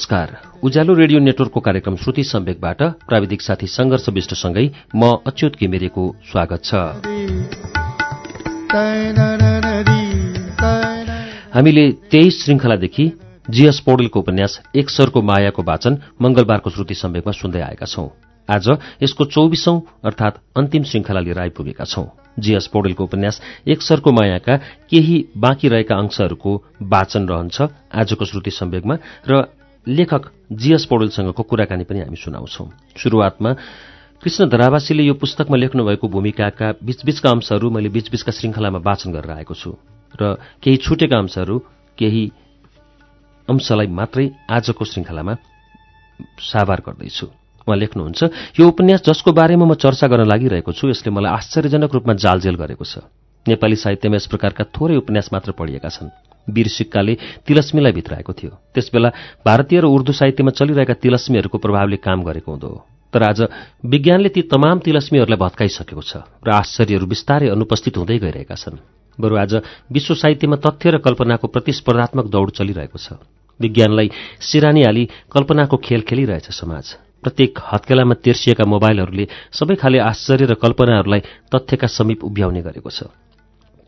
नमस्कार। उज्यालो रेडियो नेटवर्कको कार्यक्रम श्रुति सम्वेकबाट प्राविधिक साथी सङ्घर्ष विष्टसँगै म अच्युत घिमिरेको स्वागत छ। हामीले तेइस श्रृङ्खलादेखि जीएस पौडेलको उपन्यास एक सरको मायाको वाचन मंगलबारको श्रुति सम्वेकमा सुन्दै आएका छौं। आज यसको चौबिसौं अर्थात अन्तिम श्रृङ्खला लिएर आइपुगेका छौं। जीएस पौडेलको उपन्यास एक सरको मायाका केही बाँकी रहेका अंशहरूको वाचन रहन्छ आजको श्रुति सम्वेकमा र लेखक जीएस पौडेलसँगको कुराकानी पनि हामी सुनाउँछौ। शुरूआतमा कृष्ण धरावासीले यो पुस्तकमा लेख्नुभएको भूमिकाका बीचबीचका अंशहरू मैले बीचबीचका श्रृङ्खलामा वाचन गरेर आएको छु र केही छुटेका अंशहरू केही अंशलाई मात्रै आजको श्रृङ्खलामा साभार गर्दैछु। उहाँ लेख्नुहुन्छ यो उपन्यास जसको बारेमा म चर्चा गर्न लागिरहेको छु यसले मलाई आश्चर्यजनक रूपमा जालजेल गरेको छ। नेपाली साहित्यमा यस प्रकारका थोरै उपन्यास मात्र पढिएका छन्। वीर सिक्काले तिलस्मीलाई भित्राएको थियो। त्यसबेला भारतीय र उर्दू साहित्यमा चलिरहेका तिलस्मीहरूको प्रभावले काम गरेको हुँदो तर आज विज्ञानले ती तमाम तिलस्मीहरूलाई भत्काइसकेको छ र आश्चर्यहरू बिस्तारै अनुपस्थित हुँदै गइरहेका छन्। बरु आज विश्व साहित्यमा तथ्य र कल्पनाको प्रतिस्पर्धात्मक दौड चलिरहेको छ। विज्ञानलाई सिरानी हाली कल्पनाको खेल खेलिरहेछ समाज। प्रत्येक हत्केलामा तेर्सिएका मोबाइलहरूले सबै खाले आश्चर्य र कल्पनाहरूलाई तथ्यका समीप उभ्याउने गरेको छ।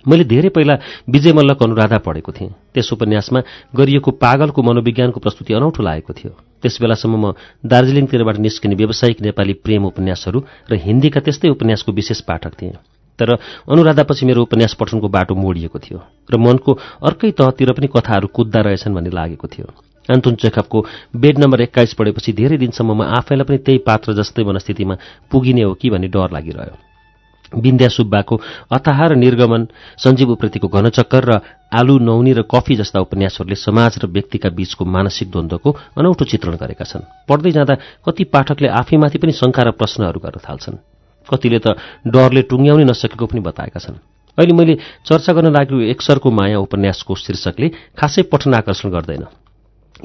मैले धेरै पहिला विजय मल्लको अनुराधा पढेको थिएँ। त्यस उपन्यासमा गरिएको पागलको मनोविज्ञानको प्रस्तुति अनौठो लागेको थियो। त्यस बेलासम्म म दार्जीलिङतिरबाट निस्किने व्यावसायिक नेपाली प्रेम उपन्यासहरू र हिन्दीका त्यस्तै उपन्यासको विशेष पाठक थिएँ। तर अनुराधापछि मेरो उपन्यास पठनको बाटो मोडिएको थियो र मनको अर्कै तहतिर पनि कथाहरू कुद्दा रहेछन् भन्ने लागेको थियो। आन्तुन चेखपको बेड नम्बर एक्काइस पढेपछि धेरै दिनसम्म म आफैलाई पनि त्यही पात्र जस्तै मनस्थितिमा पुगिने हो कि भन्ने डर लागिरह्यो। विन्द्या सुब्बाको अथाह र निर्गमन सञ्जीव उप्रतिको घनचक्कर र आलु नौनी र कफी जस्ता उपन्यासहरूले समाज र व्यक्तिका बीचको मानसिक द्वन्द्वको अनौठो चित्रण गरेका छन्। पढ्दै जाँदा कति पाठकले आफैमाथि पनि शङ्का र प्रश्नहरू गर्न थाल्छन्। कतिले त डरले टुङ्ग्याउनै नसकेको पनि बताएका छन्। अहिले मैले चर्चा गर्न लागेको एकसरको माया उपन्यासको शीर्षकले खासै पठन आकर्षण गर्दैन।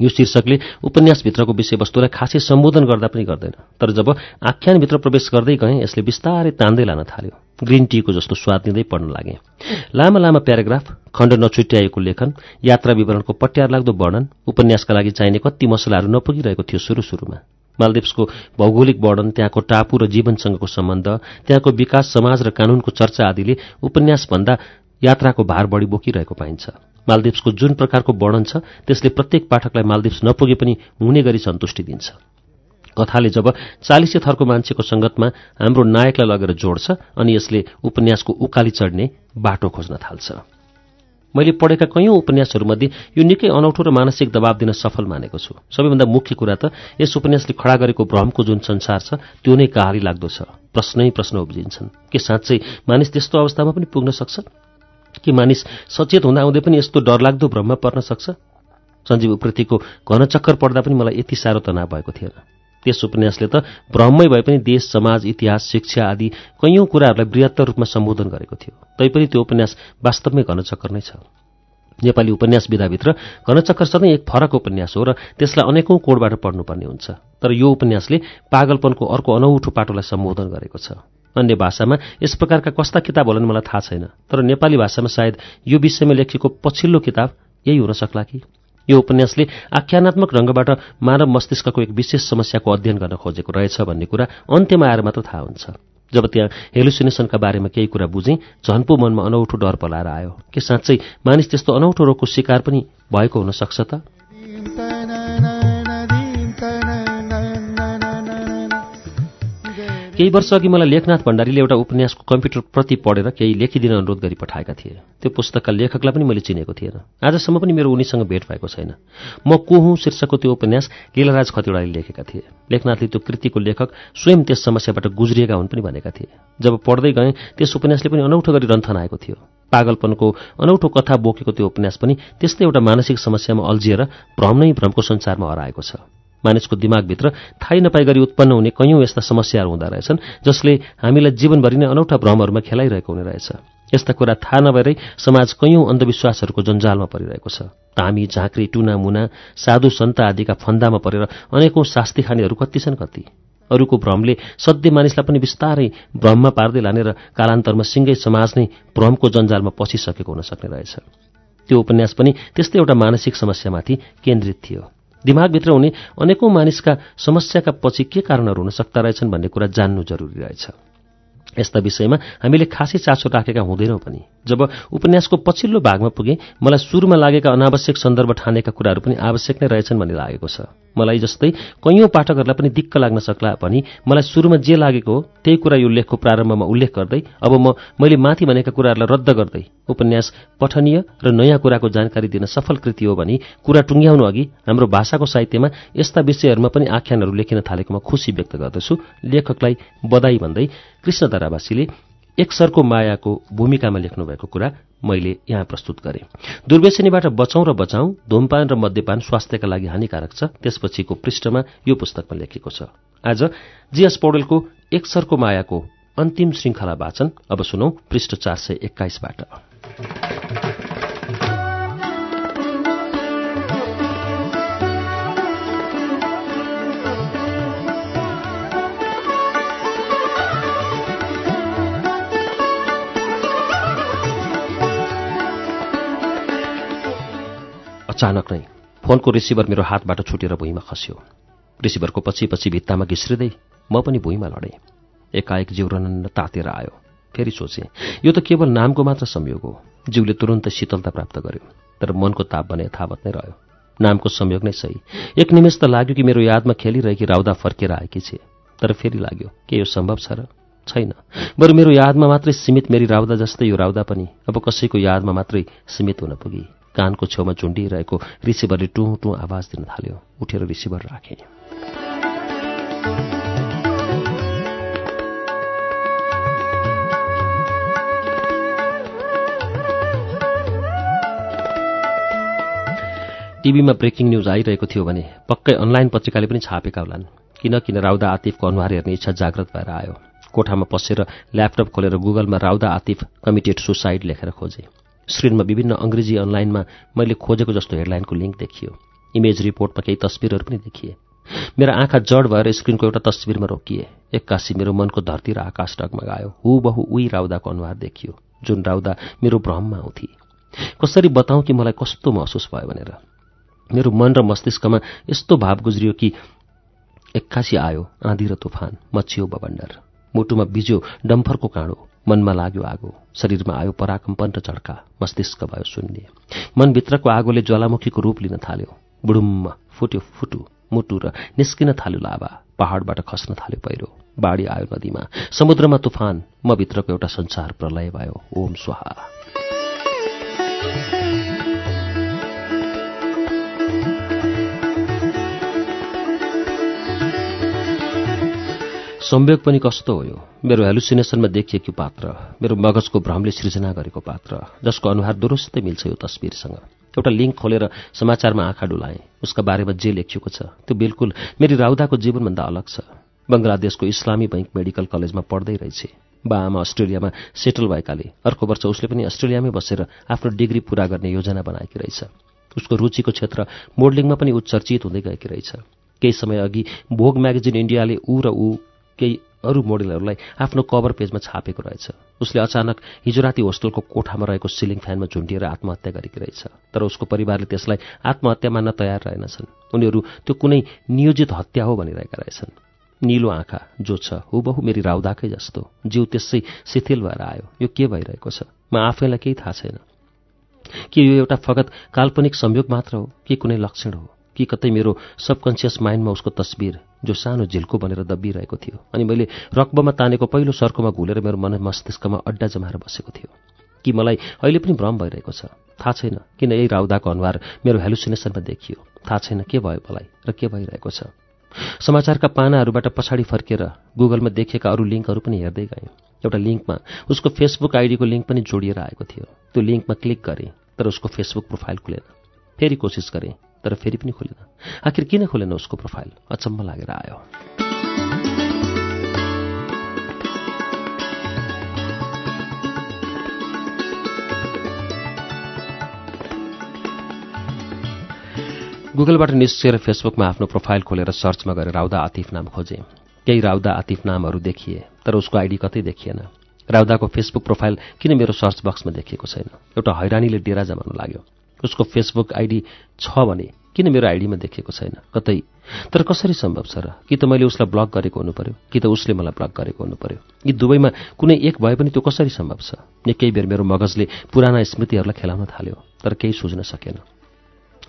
यो शीर्षकले उपन्यासभित्रको विषयवस्तुलाई खासै सम्बोधन गर्दा पनि गर्दैन। तर जब आख्यानभित्र प्रवेश गर्दै गएँ यसले बिस्तारै तान्दै लान थाल्यो। ग्रिन टीको जस्तो स्वाद लिँदै पढ्न लागे। लामा लामा प्याराग्राफ खण्ड नछुट्याएको लेखन यात्रा विवरणको पट्यार लाग्दो वर्णन उपन्यासका लागि चाहिने कति मसलाहरू नपुगिरहेको थियो सुरु सुरुमा। मालदिप्सको भौगोलिक वर्णन त्यहाँको टापु र जीवनसँगको सम्बन्ध त्यहाँको विकास समाज र कानूनको चर्चा आदिले उपन्यासभन्दा यात्राको भार बढी बोकिरहेको पाइन्छ। मालदिप्सको जुन प्रकारको वर्णन छ त्यसले प्रत्येक पाठकलाई मालदिप्स नपुगे पनि हुने गरी सन्तुष्टि दिन्छ। कथाले जब चालिसे थरको मान्छेको संगतमा हाम्रो नायकलाई लगेर जोड्छ अनि यसले उपन्यासको उकाली चढ्ने बाटो खोज्न थाल्छ। मैले पढेका कैयौं उपन्यासहरूमध्ये यो निकै अनौठो र मानसिक दबाव दिन सफल मानेको छु। सबैभन्दा मुख्य कुरा त यस उपन्यासले खडा गरेको भ्रमको जुन संसार छ त्यो नै कहाली लाग्दो छ। प्रश्नै प्रश्न उब्जिन्छन्। के साँच्चै मानिस त्यस्तो अवस्थामा पनि पुग्न सक्छ? कि मानिस सचेत हुँदा हुँदै पनि यस्तो डरलाग्दो भ्रममा पर्न सक्छ? सञ्जीव उप्रतिको घनचक्कर पढ्दा पनि मलाई यति साह्रो तनाव भएको थिएन। त्यस उपन्यासले त भ्रममै भए पनि देश समाज इतिहास शिक्षा आदि कैयौं कुराहरूलाई बृहत्तर रूपमा सम्बोधन गरेको थियो। तैपनि त्यो उपन्यास वास्तवमै घनचक्कर नै छ। नेपाली उपन्यास विधाभित्र घनचक्कर सधैँ एक फरक उपन्यास हो र त्यसलाई अनेकौं कोडबाट पढ्नुपर्ने हुन्छ। तर यो उपन्यासले पागलपनको अर्को अनौठो पाटोलाई सम्बोधन गरेको छ। अन्य भाषामा यस प्रकारका कस्ता किताब होलान् मलाई थाहा छैन। तर नेपाली भाषामा सायद यो विषयमा लेखिएको पछिल्लो किताब यही हुन सक्ला कि? यो उपन्यासले आख्यानात्मक रंगबाट मानव मस्तिष्कको एक विशेष समस्याको अध्ययन गर्न खोजेको रहेछ भन्ने कुरा अन्त्यमा आएर मात्र थाहा हुन्छ। जब त्यहाँ हेलुसिनेसनका बारेमा केही कुरा बुझेँ झन्पो मनमा अनौठो डर पलाएर आयो। के साँच्चै मानिस त्यस्तो अनौठो रोगको शिकार पनि भएको हुन सक्छ त? केही वर्ष अघि मलाई लेखनाथ भण्डारीले एउटा उपन्यासको कम्प्युटर प्रति पढेर केही लेखिदिन अनुरोध गरी पठाएका थिए। त्यो पुस्तकका लेखकलाई पनि मैले चिनेको थिएन। आजसम्म पनि मेरो उनीसँग भेट भएको छैन। म को हुँ शीर्षकको त्यो उपन्यास लीलाराज खतिवड़ाले लेखेका थिए। लेखनाथले त्यो कृतिको लेखक स्वयं त्यस समस्याबाट गुज्रिएका हुन् पनि भनेका थिए। जब पढ्दै गएँ त्यस उपन्यासले पनि अनौठो गरी रन्थन आएको थियो। पागलपनको अनौठो कथा बोकेको त्यो उपन्यास पनि त्यस्तै एउटा मानसिक समस्यामा अल्झिएर भ्रम नै भ्रमको संसारमा हराएको छ। मानिसको दिमागभित्र थाहै नपाई गरी उत्पन्न हुने कैयौं यस्ता समस्याहरू हुँदो रहेछन् जसले हामीलाई जीवनभरि नै अनौठा भ्रमहरूमा खेलाइरहेको हुने रहेछ। यस्ता कुरा थाहा नभएरै समाज कैयौं अन्धविश्वासहरूको जन्जालमा परिरहेको छ। तामी झाँक्री टुना मुना साधु सन्त आदिका फन्दामा परेर अनेकौं शास्ति खानेहरू कति छन् कति? अरूको भ्रमले सध्य मानिसलाई पनि बिस्तारै भ्रममा पार्दै लाने र कालान्तरमा सिङ्गै समाज नै भ्रमको जन्जालमा पसिसकेको हुन सक्ने रहेछ। त्यो उपन्यास पनि त्यस्तै एउटा मानसिक समस्यामाथि केन्द्रित थियो। दिमागभित्र हुने अनेकौं मानिसका समस्याका पछि के कारणहरू हुन सक्दा रहेछन् भन्ने कुरा जान्नु जरुरी रहेछ। यस्ता विषयमा हामीले खासै चासो राखेका हुँदैनौँ पनि। जब उपन्यासको पछिल्लो भागमा पुगे मलाई सुरुमा लागेका अनावश्यक सन्दर्भ ठानेका कुराहरू पनि आवश्यक नै रहेछन् भन्ने लागेको छ। मलाई जस्तै कैयौं पाठकहरूलाई पनि दिक्क लाग्न सक्ला पनि मलाई सुरुमा जे लागेको हो त्यही कुरा यो लेखको प्रारम्भमा उल्लेख गर्दै अब म मैले माथि भनेका कुराहरूलाई रद्द गर्दै उपन्यास पठनीय र नयाँ कुराको जानकारी दिन सफल कृति हो भनी कुरा टुङ्ग्याउनु अघि हाम्रो भाषाको साहित्यमा यस्ता विषयहरूमा पनि आख्यानहरू लेखिन थालेकोमा खुसी व्यक्त गर्दछु। लेखकलाई बधाई भन्दै कृष्ण दरावासीले एकसरको मायाको भूमिकामा लेख्नुभएको कुरा मैले यहाँ प्रस्तुत गरेँ। दुर्व्यसनीबाट बचाउँ र बचाउँ धुमपान र मद्यपान स्वास्थ्यका लागि हानिकारक छ त्यसपछिको पृष्ठमा यो पुस्तकमा लेखेको छ। आज जीएस पौडेलको एकसरको मायाको अन्तिम श्रृङ्खला वाचन अब सुनौ पृष्ठ चार सय एक्काइसबाट। अचानक नै फोनको रिसिभर मेरो हातबाट छुटेर भुइँमा खस्यो। रिसिभरको पछि पछि भित्तामा घिस्रिँदै म पनि भुइँमा लडेँ। एकाएक जिउ तातेर आयो। फेरि सोचेँ यो त केवल नामको मात्र संयोग हो। जिउले तुरन्तै शीतलता प्राप्त गर्यो तर मनको ताप भने यथावत नै रह्यो। नामको संयोग नै सही। एक निमेष त लाग्यो कि मेरो यादमा खेलिरहेकी राउदा फर्केर आएकी छे तर फेरि लाग्यो के यो सम्भव छ र? छैन। बरु मेरो यादमा मात्रै सीमित मेरी राउदा जस्तै यो राउदा पनि अब कसैको यादमा मात्रै सीमित हुन पुगी। कानको छेउमा झुन्डिरहेको रिसिभरले टु टु आवाज दिन थाल्यो। उठेर रिसिभर राखे। टिभीमा ब्रेकिङ न्युज आइरहेको थियो भने पक्कै अनलाइन पत्रिकाले पनि छापेका होलान्। किन किन राउदा आतिफको अनुहार हेर्ने इच्छा जागृत भएर आयो। कोठामा पसेर ल्यापटप खोलेर गुगलमा राउदा आतिफ कमिटेड सुसाइड लेखेर खोजे। स्क्रिनमा विभिन्न अङ्ग्रेजी अनलाइनमा मैले खोजेको जस्तो हेडलाइनको लिङ्क देखियो। इमेज रिपोर्टमा केही तस्विरहरू पनि देखिए। मेरा आँखा जड भएर स्क्रिनको एउटा तस्विरमा रोकिए। एक्कासी मेरो मनको धरती र आकाश डगमगायो। हु बहु उही राउदाको अनुहार देखियो जुन राउदा मेरो भ्रममा आउँथे कसरी बताउँ कि मलाई कस्तो महसुस भयो भनेर? मेरो मन र मस्तिष्कमा यस्तो भाव गुज्रियो कि एक्कासी आयो आँधी र तुफान मचियो बबन्डर। मुटुमा बिज्यो डम्फरको काँडो। मनमा लाग्यो आगो। शरीरमा आयो पराकम्पन र चड्का। मस्तिष्क भयो शून्य। मनभित्रको आगोले ज्वालामुखीको रूप लिन थाल्यो। बुडुम्म फुट्यो फुटु मुटु र निस्किन थाल्यो लाभा। पहाडबाट खस्न थाल्यो पहिरो। बाढी आयो नदीमा। समुद्रमा तुफान। म भित्रको एउटा संसार प्रलय भयो। ओम स्वाहा। संवेग पनि कस्तो हो यो? मेरो हेलुसिनेसनमा देखिएको पात्र मेरो मगजको भ्रमले सृजना गरेको पात्र जसको अनुहार दुरुस्तै मिल्छ यो तस्विरसँग। एउटा लिङ्क खोलेर समाचारमा आँखा डुलाएँ। उसका बारेमा जे लेखिएको छ त्यो बिल्कुल मेरी राउदाको जीवनभन्दा अलग छ। बङ्गलादेशको इस्लामी बैंक मेडिकल कलेजमा पढ्दै रहेछ। बा आमा अस्ट्रेलियामा सेटल भएकाले अर्को वर्ष उसले पनि अस्ट्रेलियामै बसेर आफ्नो डिग्री पूरा गर्ने योजना बनाएकी रहेछ। उसको रुचिको क्षेत्र मोडलिङमा पनि उत्चर्चित हुँदै गएकी रहेछ। केही समय अघि भोग म्यागजिन इन्डियाले ऊ र ऊ केही अरू मोडेलहरूलाई आफ्नो कभर पेजमा छापेको रहेछ। उसले अचानक हिजो राति होस्टलको कोठामा रहेको सिलिङ फ्यानमा झुन्डिएर आत्महत्या गरेकी रहेछ। तर उसको परिवारले त्यसलाई आत्महत्या मान्न तयार रहेनछन्। उनीहरू त्यो कुनै नियोजित हत्या हो भनिरहेका रहेछन्। निलो आँखा जो छ हुबहु मेरी राउदाकै जस्तो। जिउ त्यसै शिथिल भएर आयो। यो के भइरहेको छ? म आफैलाई केही थाहा छैन। कि यो एउटा फगत काल्पनिक संयोग मात्र हो? कि कुनै लक्षण हो? कि कतै मेरो सबकन्सियस माइन्डमा उसको तस्बिर जो सानो झिल्को बनेर दबिरहेको थियो अनि मैले रक्बमा तानेको पहिलो सर्कोमा घुलेर मेरो मन मस्तिष्कमा अड्डा जमाएर बसेको थियो। कि मलाई अहिले पनि भ्रम भइरहेको छ। थाहा छैन किन यही राउदाको अनुहार मेरो हेलुसिनेसनमा देखियो। थाहा छैन के भयो मलाई र के भइरहेको छ। समाचारका पानाहरूबाट पछाडि फर्केर गुगलमा देखेका अरू लिङ्कहरू पनि हेर्दै गएँ। एउटा लिङ्कमा उसको फेसबुक आइडीको लिङ्क पनि जोडिएर आएको थियो। त्यो लिङ्कमा क्लिक गरेँ तर उसको फेसबुक प्रोफाइल खुलेन। फेरि कोसिस गरेँ। तर फेरि पनि खोलेन। आखिर किन खोलेन उसको प्रोफाइल अचम्म लागेर आयो। गुगलबाट निस्किएर फेसबुकमा आफ्नो प्रोफाइल खोलेर सर्चमा गएर राउदा आतिफ नाम खोजे। केही राउदा आतिफ नामहरू देखिए तर उसको आइडी कतै देखिएन। राउदाको फेसबुक प्रोफाइल किन मेरो सर्च बक्समा देखिएको छैन? एउटा हैरानीले डेरा जमाउन लाग्यो। उसको फेसबुक आइडी छ भने किन मेरो आइडीमा देखिएको छैन? कतै। तर कसरी सम्भव छ र? कि त मैले उसलाई ब्लक गरेको हुनु पर्यो कि त उसले मलाई ब्लक गरेको हुनु पर्यो यी दुवैमा कुनै एक भए पनि त्यो कसरी सम्भव छ? निकै बेर मेरो मगजले पुराना स्मृतिहरूलाई खेलाउन थाल्यो तर केही सुझ्न सकेन।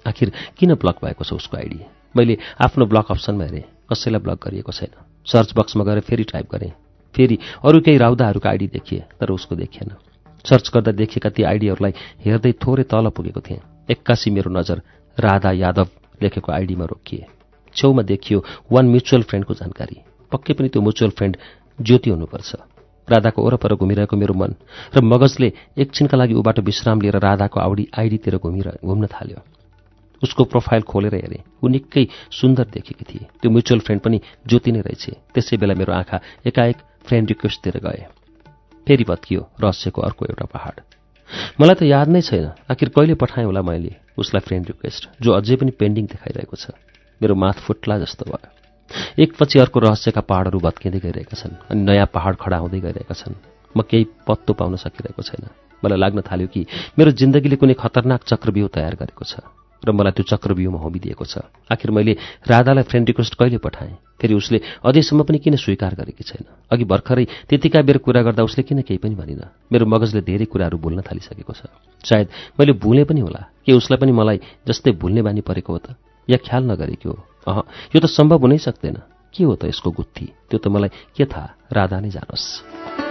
आखिर किन ब्लक भएको छ उसको आइडी मैले आफ्नो ब्लक अप्सनमा हेरेँ कसैलाई ब्लक गरिएको छैन। सर्च बक्समा गएर फेरि टाइप गरेँ। फेरि अरू केही राउदाहरूको आइडी देखिए तर उसको देखिएन। सर्च गर्दा देखिएका ती आइडीहरूलाई हेर्दै थोरै तल पुगेको थिएँ। एक्कासी मेरो नजर राधा यादव लेखेको आइडीमा रोकिए। छेउमा देखियो वान म्युचुअल फ्रेन्डको जानकारी। पक्कै पनि त्यो म्युचुअल फ्रेन्ड ज्योति हुनुपर्छ। राधाको वरपर घुमिरहेको मेरो मन र मगजले एकछिनका लागि ऊबाट विश्राम लिएर राधाको आउडी आइडीतिर घुमिर घुम्न थाल्यो। उसको प्रोफाइल खोलेर हेरेँ। ऊ निकै सुन्दर देखेकी थिए। त्यो म्युचुअल फ्रेन्ड पनि ज्योति नै रहेछ। त्यसै बेला मेरो आँखा एकाएक फ्रेन्ड रिक्वेस्टतिर गए। फेरि भत्कियो रहस्यको अर्को एउटा पहाड। मलाई त याद नै छैन आखिर कहिले पठाएँ होला मैले उसलाई फ्रेन्ड रिक्वेस्ट जो अझै पनि पेन्डिङ देखाइरहेको छ। मेरो माथ फुट्ला जस्तो भयो। एकपछि अर्को रहस्यका पहाडहरू भत्किँदै गइरहेका छन् अनि नयाँ पहाड खडा हुँदै गइरहेका छन्। म केही पत्तो पाउन सकिरहेको छैन। मलाई लाग्न थाल्यो कि मेरो जिन्दगीले कुनै खतरनाक चक्रव्यूह तयार गरेको छ। र मलाई त्यो चक्रव्यूहमा होमिदिएको छ। आखिर मैले राधालाई फ्रेन्ड रिक्वेस्ट कहिले पठाएँ? फेरि उसले अझैसम्म पनि किन स्वीकार गरेकी छैन? अघि भर्खरै त्यतिका बेर कुरा गर्दा उसले किन केही पनि भनिन। मेरो मगजले धेरै कुराहरू भुल्न थालिसकेको छ। सायद मैले भुलेँ पनि होला। के उसलाई पनि मलाई जस्तै भुल्ने बानी परेको हो त? या ख्याल नगरेको हो? अह यो त सम्भव हुनै सक्दैन। के हो त यसको गुत्थी? त्यो त मलाई के थाहा? राधा नै जानोस्।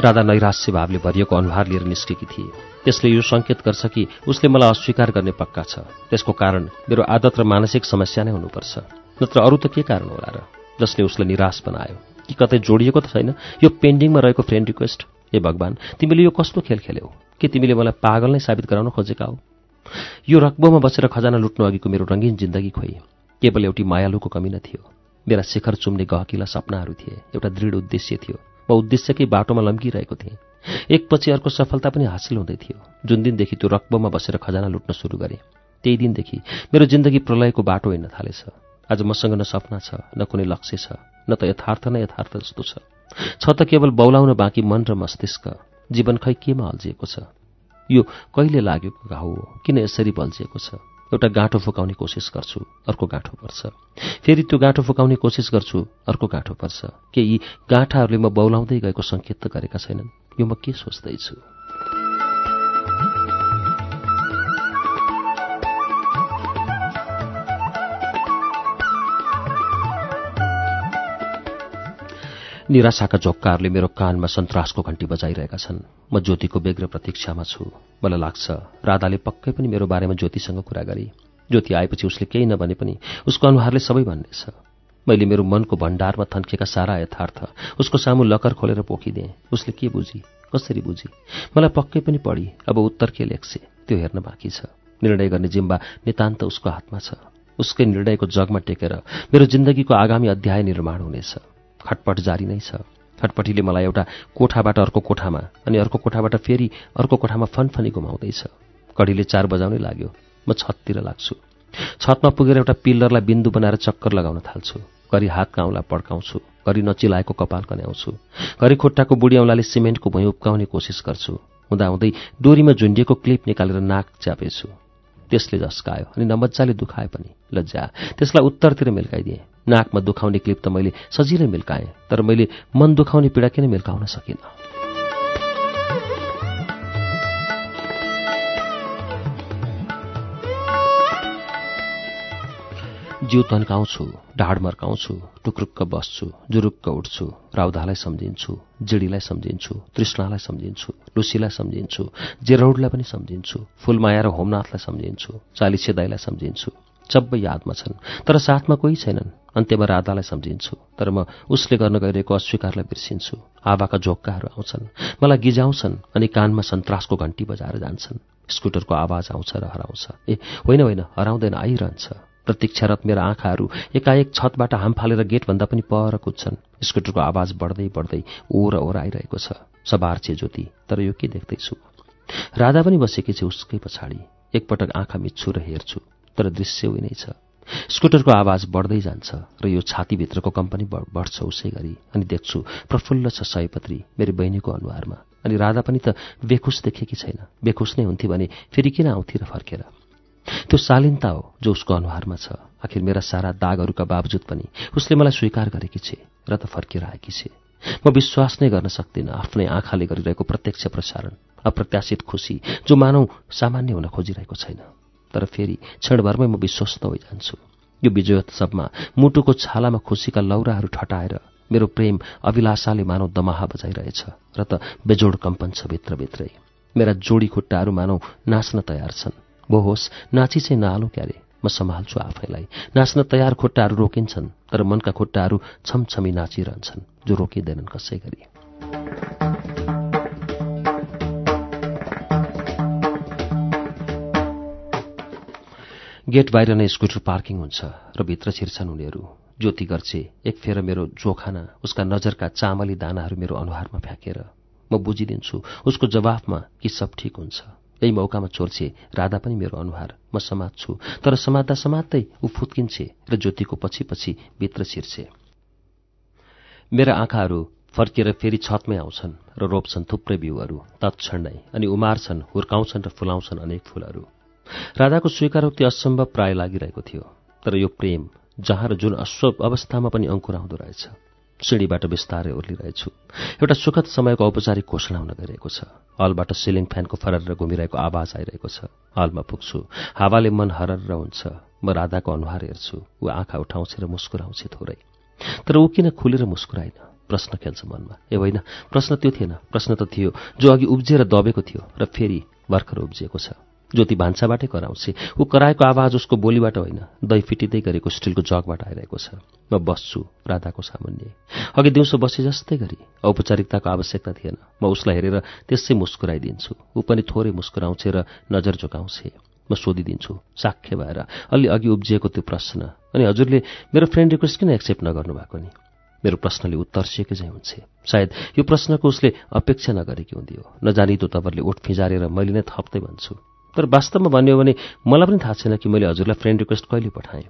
राधा नैराश्य भावले भरिएको अनुहार लिएर निस्केकी थिए। त्यसले यो सङ्केत गर्छ कि उसले मलाई अस्वीकार गर्ने पक्का छ। त्यसको कारण मेरो आदत र मानसिक समस्या नै हुनुपर्छ। नत्र अरू त के कारण होला र? जसले उसलाई निराश बनायो। कि कतै जोडिएको त छैन? यो पेन्डिङमा रहेको फ्रेन्ड रिक्वेस्ट ए भगवान् तिमीले यो कस्तो खेल खेल्यौ? के तिमीले मलाई पागल नै साबित गराउन खोजेका हौ? यो रक्बोमा बसेर खजाना लुट्नु अघिको मेरो रङ्गीन जिन्दगी खोइ। केवल एउटी मायालुको कमी न थियो। मेरा शिखर चुम्ने गहकिला सपनाहरू थिए। एउटा दृढ उद्देश्य थियो। म उद्देश्यकै बाटोमा लम्किरहेको थिएँ। एकपछि अर्को सफलता पनि हासिल हुँदै थियो। जुन दिनदेखि त्यो रक्बमा बसेर खजाना लुट्न सुरु गरेँ। त्यही दिनदेखि मेरो जिन्दगी प्रलयको बाटो हिँड्न थालेछ। आज मसँग न सपना छ न कुनै लक्ष्य छ न त यथार्थ न यथार्थ जस्तो छ। छ त केवल बौलाउन बाँकी मन र मस्तिष्क। जीवन खै केमा अल्झिएको छ? यो कहिले लागेको घाउ हो? किन यसरी बल्झिएको छ? एउटा गाँठो फुकाउने कोसिस गर्छु अर्को गाँठो पर्छ। फेरि त्यो गाँठो फुकाउने कोसिस गर्छु अर्को गाँठो पर्छ। के यी गाँठाहरूले म बौलाउँदै गएको सङ्केत त गरेका छैनन्। यो म के सोच्दैछु? निराशाका झोक्काहरूले मेरो कानमा सन्तासको घन्टी बजाइरहेका छन्। म ज्योतिको बेग्र प्रतीक्षामा छु। मलाई लाग्छ राधाले पक्कै पनि मेरो बारेमा ज्योतिसँग कुरा गरे। ज्योति आएपछि उसले केही नभने पनि उसको अनुहारले सबै भन्नेछ। मैले मेरो मनको भण्डारमा थन्किएका सारा यथार्थ उसको सामु लकर खोलेर पोखिदिएँ। उसले के बुझी? कसरी बुझी? मलाई पक्कै पनि पढी। अब उत्तर के लेख्छे? त्यो हेर्न बाँकी छ। निर्णय गर्ने जिम्बा नितान्त उसको हातमा छ। उसकै निर्णयको जगमा टेकेर मेरो जिन्दगीको आगामी अध्याय निर्माण हुनेछ। खटपट जारी नै छ। खटपटीले मलाई एउटा कोठाबाट अर्को कोठामा अनि अर्को कोठाबाट फेरि अर्को कोठामा फनफनी घुमाउँदैछ कडीले चार बजाउनै लाग्यो। म छततिर लाग्छु। छतमा पुगेर एउटा पिल्लरलाई बिन्दु बनाएर चक्कर लगाउन थाल्छु। घरि हात काउँला पड्काउँछु। घरि नचिलाएको कपाल कन्याउँछु। घरि खुट्टाको बुढी औँलाले सिमेन्टको भुइँ उप्काउने कोसिस गर्छु। हुँदाहुँदै डोरीमा झुन्डिएको क्लिप निकालेर नाक च्यापेछु। त्यसले झस्कायो अनि नमजाले दुखाए पनि। लज्जा त्यसलाई उत्तरतिर मिल्काइदिएँ। नाकमा दुखाउने क्लिप त मैले सजिलै मिल्काएँ तर मैले मन दुखाउने पीडा किन मिल्काउन सकिनँ? जिउ तन्काउँछु ढाड मर्काउँछु टुक्रुक्क बस्छु जुरुक्क उठ्छु राउधालाई सम्झिन्छु जिडीलाई सम्झिन्छु तृष्णालाई सम्झिन्छु लुसीलाई सम्झिन्छु जेरौडलाई पनि सम्झिन्छु फुलमाया र होमनाथलाई सम्झिन्छु चालिसे दाईलाई सम्झिन्छु। सबै यादमा छन्। तर साथमा कोही छैनन्। अन्त्यमा राधालाई सम्झिन्छु। तर म उसले गर्न गइरहेको अस्वीकारलाई बिर्सिन्छु। आवाका झोक्काहरू आउँछन्। मलाई गिजाउँछन् अनि कानमा सन्तासको घन्टी बजाएर जान्छन्। स्कुटरको आवाज आउँछ र हराउँछ। ए होइन होइन हराउँदैन आइरहन्छ। प्रतीक्षारत मेरा आँखाहरू एकाएक छतबाट हाम फालेर गेटभन्दा पनि पर कुद्छन्। स्कुटरको आवाज बढ्दै बढ्दै ओर ओर आइरहेको छ। सवार छे ज्योति तर यो के देख्दैछु? राधा पनि बसेकी छ उसकै पछाडि। एकपटक आँखा मिच्छु र हेर्छु। तर दृश्य उही नै छ। स्कुटरको आवाज बढ्दै जान्छ र यो छातीभित्रको कम्पनी बढ्छ उसै गरी। अनि देख्छु प्रफुल्ल छ सयपत्री मेरो बहिनीको अनुहारमा। अनि राधा पनि त बेखुस देखेकी छैन। बेखुस नै हुन्थे भने फेरि किन आउँथे र फर्केर? त्यो शालीनता हो जो उसको अनुहारमा छ। आखिर मेरा सारा दागहरूका बावजुद पनि उसले मलाई स्वीकार गरेकी छे र त फर्केर आएकी छे। म विश्वास नै गर्न सक्दिनँ आफ्नै आँखाले गरिरहेको प्रत्यक्ष प्रसारण अप्रत्याशित खुसी जो मानव सामान्य हुन खोजिरहेको छैन। तर फेरि क्षणभरमै म विश्वस्त भइजान्छु। यो विजयोत्सवमा मुटुको छालामा खुसीका लौराहरू ठटाएर मेरो प्रेम अभिलाषाले मानव दमाहा बजाइरहेछ र त बेजोड कम्पन छ भित्रभित्रै। मेरा जोडी खुट्टाहरू मानव नाच्न तयार छन्। भो होस् नाची चाहिँ नहालौँ क्यारे म सम्हाल्छु आफैलाई। नाच्न तयार खुट्टाहरू रोकिन्छन् तर मनका खुट्टाहरू छमछमी नाचिरहन्छन् जो रोकिँदैनन् कसै गरी गेट बाहिर नै स्कुटर पार्किङ हुन्छ र भित्र छिर्छन् उनीहरू। ज्योति गर्छे एक फेर मेरो जोखाना उसका नजरका चामली दानाहरू मेरो अनुहारमा फ्याँकेर म बुझिदिन्छु उसको जवाफमा कि सब ठिक हुन्छ। यही मौकामा चोर्छे राधा पनि मेरो अनुहार म समात्छु। तर समात्दा समात्दै ऊ फुत्किन्छे र ज्योतिको पछि पछि भित्र छिर्छे। मेरा आँखाहरू फर्किएर फेरि छतमै आउँछन् र रोप्छन् थुप्रै बिउहरू तत्क्षण नै। अनि उमार्छन् हुर्काउँछन् र फुलाउँछन् अनेक फूलहरू। राधाको स्वीकारोक्ति असम्भव प्राय लागिरहेको थियो तर यो प्रेम जहाँ र जुन अश्व अवस्थामा पनि अङ्कुर आउँदो रहेछ सिँढीबाट बिस्तारै ओर्लिरहेछु। एउटा सुखद समयको औपचारिक घोषणा हुन गइरहेको छ। हलबाट सिलिङ फ्यानको फरर घुमिरहेको आवाज आइरहेको छ। हलमा पुग्छु। हावाले मन हरर हुन्छ। म राधाको अनुहार हेर्छु। ऊ आँखा उठाउँछ र मुस्कुराउँछ थोरै। तर ऊ किन खुलेर मुस्कुराइन प्रश्न खेल्छ मनमा। ए होइन प्रश्न त्यो थिएन। प्रश्न त थियो जो अघि उब्जिएर दबेको थियो र फेरि भर्खर उब्जिएको छ। ज्योति भान्साबाटै कराउँछे। ऊ कराएको आवाज उसको बोलीबाट होइन। दही फिटिँदै गरेको स्टिलको जगबाट आइरहेको छ। म बस्छु राधाको सामुन्ने। अघि दिउँसो बसे जस्तै गरी। औपचारिकताको आवश्यकता थिएन। म उसलाई हेरेर त्यसै मुस्कुराइदिन्छु। ऊ पनि थोरै मुस्कुराउँछे र नजर झुकाउँछे म सोधिदिन्छु साख्य भएर। अलि अघि उब्जिएको त्यो प्रश्न। अनि हजुरले मेरो फ्रेन्ड रिक्वेस्ट किन एक्सेप्ट नगर्नु भएको नि? मेरो प्रश्नले उत्तर्सिएकै चाहिँ हुन्छ। सायद यो प्रश्नको उसले अपेक्षा नगरेकी हुन्थ्यो। नजानी त तपाईँहरूले ओठ फिजारेर मैले नै थप्दै भन्छु। तर वास्तवमा भन्यो भने मलाई पनि थाहा छैन कि मैले हजुरलाई फ्रेन्ड रिक्वेस्ट कहिले पठाएँ।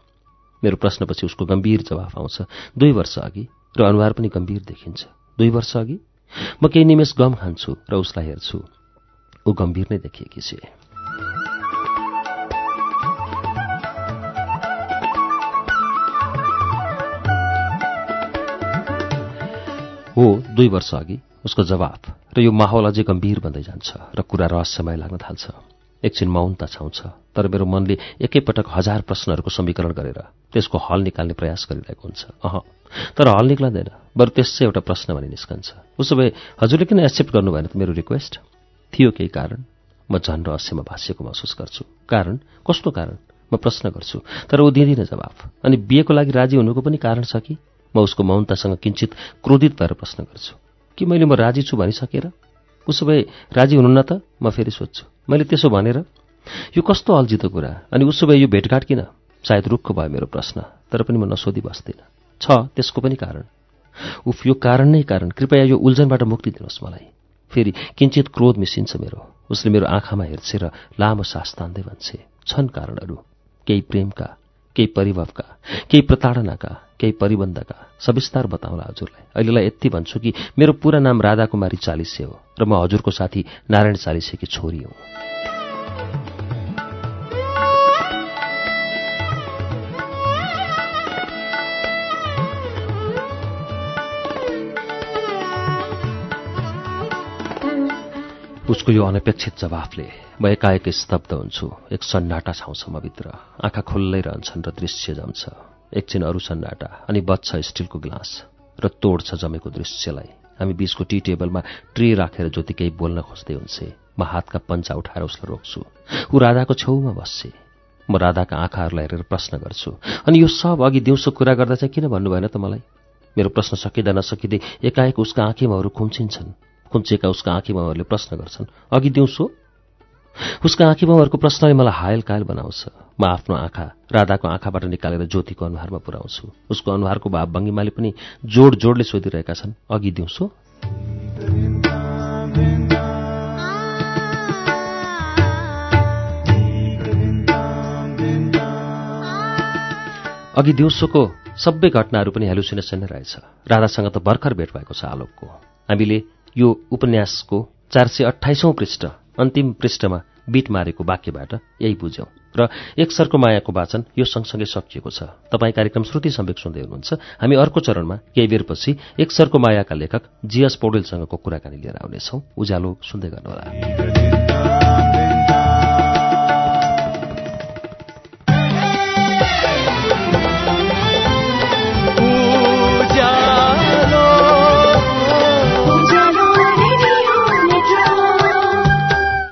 मेरो प्रश्नपछि उसको गम्भीर जवाफ आउँछ। दुई वर्ष अघि र अनुहार पनि गम्भीर देखिन्छ। दुई वर्ष अघि? म केही निमेष गम खान्छु र उसलाई हेर्छु। ऊ गम्भीर नै देखिएकी छे। हो दुई वर्ष अघि उसको जवाफ र यो माहौल अझै गम्भीर बन्दै जान्छ र कुरा रहस्यमय लाग्न थाल्छ। एकछिन मौनता छाउँछ। तर मेरो मनले एकैपटक हजार प्रश्नहरूको समीकरण गरेर त्यसको हल निकाल्ने प्रयास गरिरहेको हुन्छ। अह तर हल निक्लँदैन बरु त्यसै एउटा प्रश्न भने निस्कन्छ। उसो भए हजुरले किन एक्सेप्ट गर्नु भएन त मेरो रिक्वेस्ट? थियो केही कारण। म झन् रहस्यमा भाषिएको महसुस गर्छु। कारण? कस्तो कारण? म प्रश्न गर्छु। तर ऊ दिँदिनँ जवाफ। अनि बिहेको लागि राजी हुनुको पनि कारण छ कि? म उसको मौनतासँग किंचित क्रोधित भएर प्रश्न गर्छु। कि मैले म राजी छु भनिसकेर? उसो भए राजी हुनुहुन्न त? म फेरि सोध्छु। मैले त्यसो भनेर यो कस्तो अल्झितो कुरा? अनि उसो भए यो भेटघाट किन? सायद रुखको भयो मेरो प्रश्न तर पनि म नसोधी बस्दिनँ। छ त्यसको पनि कारण। उफ यो कारण नै कारण। कृपया यो उल्झनबाट मुक्ति दिनुहोस् मलाई। फेरि किञ्चित क्रोध मिसिन्छ मेरो। उसले मेरो आँखामा हेर्छे र लामो सास तान्दै भन्छे छन् कारणहरू। केही प्रेमका केही परिभवका केही प्रताडनाका केही परिबन्धका सविस्तार बताउँला हजुरलाई। अहिलेलाई यति भन्छु कि मेरो पुरा नाम राधा कुमारी चालिसे हो र म हजुरको साथी नारायण चालिसेकी छोरी हुँ। उसको यो अनपेक्षित जवाफले म एकाएक स्तब्ध हुन्छु। एक सन्नाटा छाउँछ म भित्र। आँखा खुल्लै रहन्छन् र दृश्य जम्छ। एकछिन अरू सन्नाटा अनि बच्छ स्टिलको ग्लास र तोड्छ जमेको दृश्यलाई। हामी बीचको टी टेबलमा ट्रे राखेर ज्योति केही बोल्न खोज्दै हुन्छे। म हातका पन्चा उठाएर उसलाई रोक्छु। ऊ राधाको छेउमा बस्छे म राधाका आँखाहरूलाई हेरेर प्रश्न गर्छु। अनि यो सब अघि दिउँसो कुरा गर्दा चाहिँ किन भन्नु भएन त मलाई? मेरो प्रश्न सकिँदा नसकिँदै एकाएक उसका आँखीमाहरू खुम्चिन्छन्। खुम्चिएका उसका आँखीमाहरूले प्रश्न गर्छन् अघि दिउँसो उसका आँखीमाहरूको प्रश्नले मलाई हायल कायल बनाउँछ। म आफ्नो आँखा राधाको आँखाबाट निकालेर ज्योतिको अनुहारमा पुर्याउँछु उसको अनुहारको भाव भङ्गिमाले पनि जोड जोडले सोधिरहेका छन्। अघि दिउँसो। अघि दिउँसोको सबै घटनाहरू पनि हेलुसिनेसन नै रहेछ। राधासँग त भर्खर भेट भएको छ आलोकको। हामीले यो उपन्यासको चार सय अठाइसौँ पृष्ठ अन्तिम पृष्ठमा बिट मारेको वाक्यबाट यही बुझ्यौं। र एक सरको मायाको वाचन यो सँगसँगै सकिएको छ। तपाईँ कार्यक्रम श्रुति सम्वेक सुन्दै हुनुहुन्छ। हामी अर्को चरणमा केही बेरपछि एक सरको मायाका लेखक जीएस पौडेलसँगको कुराकानी लिएर आउनेछौ। उज्यालो सुन्दै गर्नुहोला।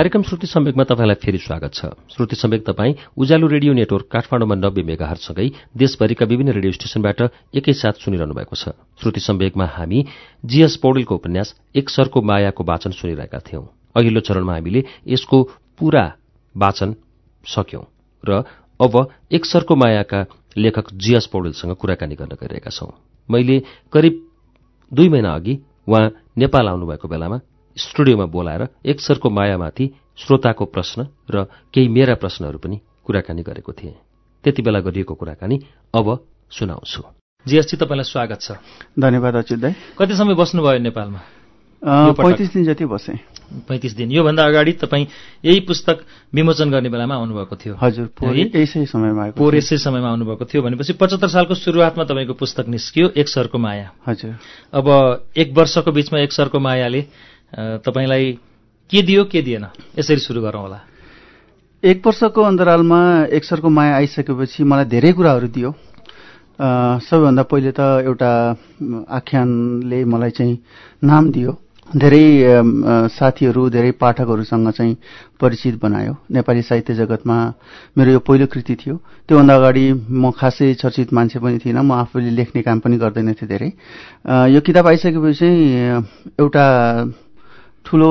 कार्यक्रम श्रुति सम्वेकमा तपाईँलाई फेरि स्वागत छ। श्रुति सम्वेक तपाईँ उज्यालो रेडियो नेटवर्क काठमाडौँमा नब्बे मेगाहरसँगै देशभरिका विभिन्न रेडियो स्टेशनबाट एकैसाथ सुनिरहनु भएको छ। श्रुति सम्वेकमा हामी जीएस पौडेलको उपन्यास एक सरको मायाको वाचन सुनिरहेका थियौं। अघिल्लो चरणमा हामीले यसको पूरा वाचन सक्यौं र अब एक सरको मायाका लेखक जीएस पौडेलसँग कुराकानी गर्न गइरहेका छौं। मैले करिब दुई महिना अघि उहाँ नेपाल आउनुभएको बेलामा स्टुडियोमा बोलाएर एक सरको मायामाथि श्रोताको प्रश्न र केही मेरा प्रश्नहरू पनि कुराकानी गरेको थिएँ। त्यति बेला गरिएको कुराकानी अब सुनाउँछु। जीएसटी तपाईँलाई स्वागत छ। धन्यवाद अच्युत दाई कति समय बस्नुभयो नेपालमा? पैँतिस दिन जति बसेँ। पैँतिस दिन। योभन्दा अगाडि तपाईँ यही पुस्तक विमोचन गर्ने बेलामा आउनुभएको थियो। हजुर यसै समयमा पोहोर यसै समयमा आउनुभएको थियो भनेपछि पचहत्तर सालको सुरुवातमा तपाईँको पुस्तक निस्कियो एक सरको माया। हजुर। अब एक वर्षको बिचमा एक सरको मायाले तपाईँलाई के दियो के दिएन? यसरी सुरु गरौँ होला। एक वर्षको अन्तरालमा एक सरको माया आइसकेपछि मलाई धेरै कुराहरू दियो। सबैभन्दा पहिले त एउटा आख्यानले मलाई चाहिँ नाम दियो। धेरै साथीहरू धेरै पाठकहरूसँग चाहिँ परिचित बनायो। नेपाली साहित्य जगतमा मेरो यो पहिलो कृति थियो। त्योभन्दा अगाडि म खासै चर्चित मान्छे पनि थिइनँ। म आफूले लेख्ने काम पनि गर्दैन थिएँ धेरै यो किताब आइसकेपछि चाहिँ एउटा ठुलो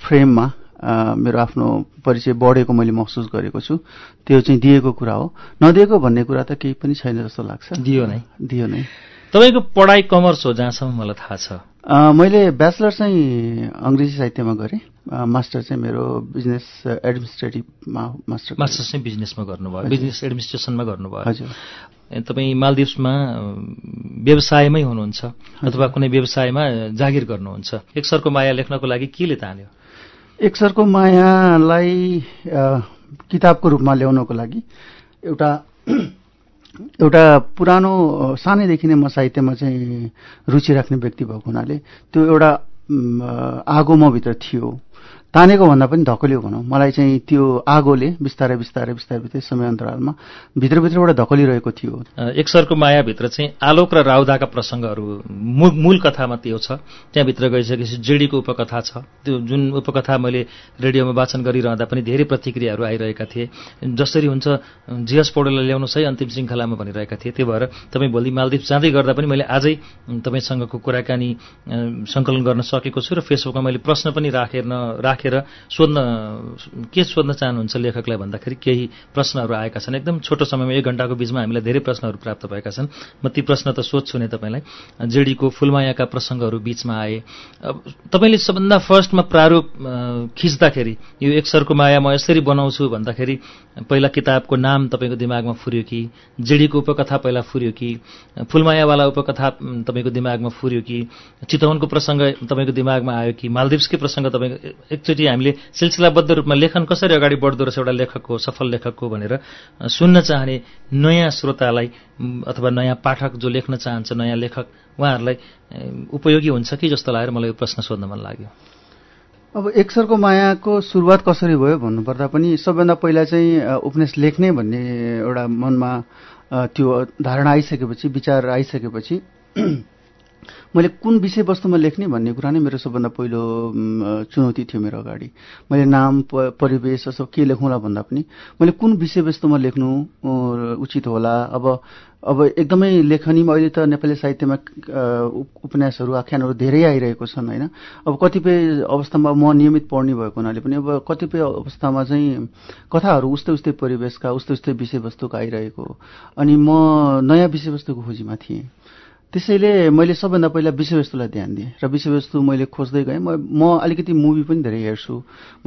फ्रेममा मेरो आफ्नो परिचय बढेको मैले महसुस गरेको छु। त्यो चाहिँ दिएको कुरा हो। नदिएको भन्ने कुरा त केही पनि छैन जस्तो लाग्छ। दियो नै। दियो नै। तपाईँको पढाइ कमर्स हो जहाँसम्म मलाई थाहा छ। मैले ब्याचलर चाहिँ अङ्ग्रेजी साहित्यमा गरेँ। मास्टर चाहिँ मेरो बिजनेस एडमिनिस्ट्रेटिभमा मास्टर मास्टर चाहिँ बिजनेसमा गर्नुभयो। बिजनेस एडमिनिस्ट्रेसनमा गर्नुभयो। हजुर। तपाईँ मालदिप्समा व्यवसायमै हुनुहुन्छ अथवा कुनै व्यवसायमा जागिर गर्नुहुन्छ। एक सरको माया लेख्नको लागि केले तान्यो? एक सरको मायालाई किताबको रूपमा ल्याउनको लागि एउटा एउटा पुरानो सानैदेखि नै म साहित्यमा चाहिँ रुचि राख्ने व्यक्ति भएको हुनाले त्यो एउटा आगो मभित्र थियो। तानेको भन्दा पनि धकलियो भनौँ मलाई चाहिँ त्यो आगोले बिस्तारै बिस्तारै बिस्तारै बिस्तारै समय अन्तरालमा भित्रभित्रबाट धकलिरहेको थियो। एक सरको मायाभित्र चाहिँ आलोक र राउदाका प्रसङ्गहरू मूल कथामा त्यो छ। त्यहाँभित्र गइसकेपछि जेडीको उपकथा छ। त्यो जुन उपकथा मैले रेडियोमा वाचन गरिरहँदा पनि धेरै प्रतिक्रियाहरू आइरहेका थिए। जसरी हुन्छ जिएस पौडेललाई ल्याउनु है अन्तिम श्रृङ्खलामा भनिरहेका थिए। त्यो भएर तपाईँ भोलि मालदिप जाँदै गर्दा पनि मैले आजै तपाईँसँगको कुराकानी सङ्कलन गर्न सकेको छु र फेसबुकमा मैले प्रश्न पनि राखेर राखेर राखेर सोध्न के सोध्न चाहनुहुन्छ लेखकलाई भन्दाखेरि केही प्रश्नहरू आएका छन्। एकदम छोटो समयमा एक घन्टाको बिचमा हामीलाई धेरै प्रश्नहरू प्राप्त भएका छन्। म ती प्रश्न त सोध्छु नै तपाईँलाई। जेडीको फुलमायाका प्रसङ्गहरू बिचमा आए। तपाईँले सबभन्दा फर्स्टमा प्रारूप खिच्दाखेरि यो एक सरको माया म यसरी बनाउँछु भन्दाखेरि पहिला किताबको नाम तपाईँको दिमागमा फुर्यो कि? जेडीको उपकथा पहिला फुर्यो कि? फुलमायावाला उपकथा तपाईँको दिमागमा फुर्यो कि? चितवनको प्रसङ्ग तपाईँको दिमागमा आयो कि? मालदिप्सकै प्रसङ्ग तपाईँको एकचोटि हामीले सिलसिलाबद्ध रूपमा लेखन कसरी अगाडि बढ्दो रहेछ एउटा लेखकको सफल लेखकको भनेर सुन्न चाहने नयाँ श्रोतालाई अथवा नयाँ पाठक जो लेख्न चाहन्छ नयाँ लेखक उहाँहरूलाई उपयोगी हुन्छ कि जस्तो लागेर मलाई यो प्रश्न सोध्न मन लाग्यो। अब एकसरको मायाको सुरुवात कसरी भयो भन्नुपर्दा पनि सबैभन्दा पहिला चाहिँ उपन्यास लेख्ने भन्ने एउटा मनमा त्यो धारणा आइसकेपछि विचार आइसकेपछि मैले कुन विषयवस्तुमा लेख्ने भन्ने कुरा नै मेरो सबभन्दा पहिलो चुनौती थियो मेरो अगाडि। मैले नाम परिवेश यसो के लेखौँला भन्दा पनि मैले कुन विषयवस्तुमा लेख्नु उचित होला? अब अब एकदमै लेखनीमा अहिले त नेपाली साहित्यमा उपन्यासहरू आख्यानहरू धेरै आइरहेको छन् होइन? अब कतिपय अवस्थामा म नियमित पढ्ने भएको हुनाले पनि अब कतिपय अवस्थामा चाहिँ कथाहरू उस्तै उस्तै परिवेशका उस्तै उस्तै विषयवस्तुका आइरहेको। अनि म नयाँ विषयवस्तुको खोजीमा थिएँ। त्यसैले मैले सबभन्दा पहिला विषयवस्तुलाई ध्यान दिएँ र विषयवस्तु मैले खोज्दै गएँ। म म अलिकति मुभी पनि धेरै हेर्छु।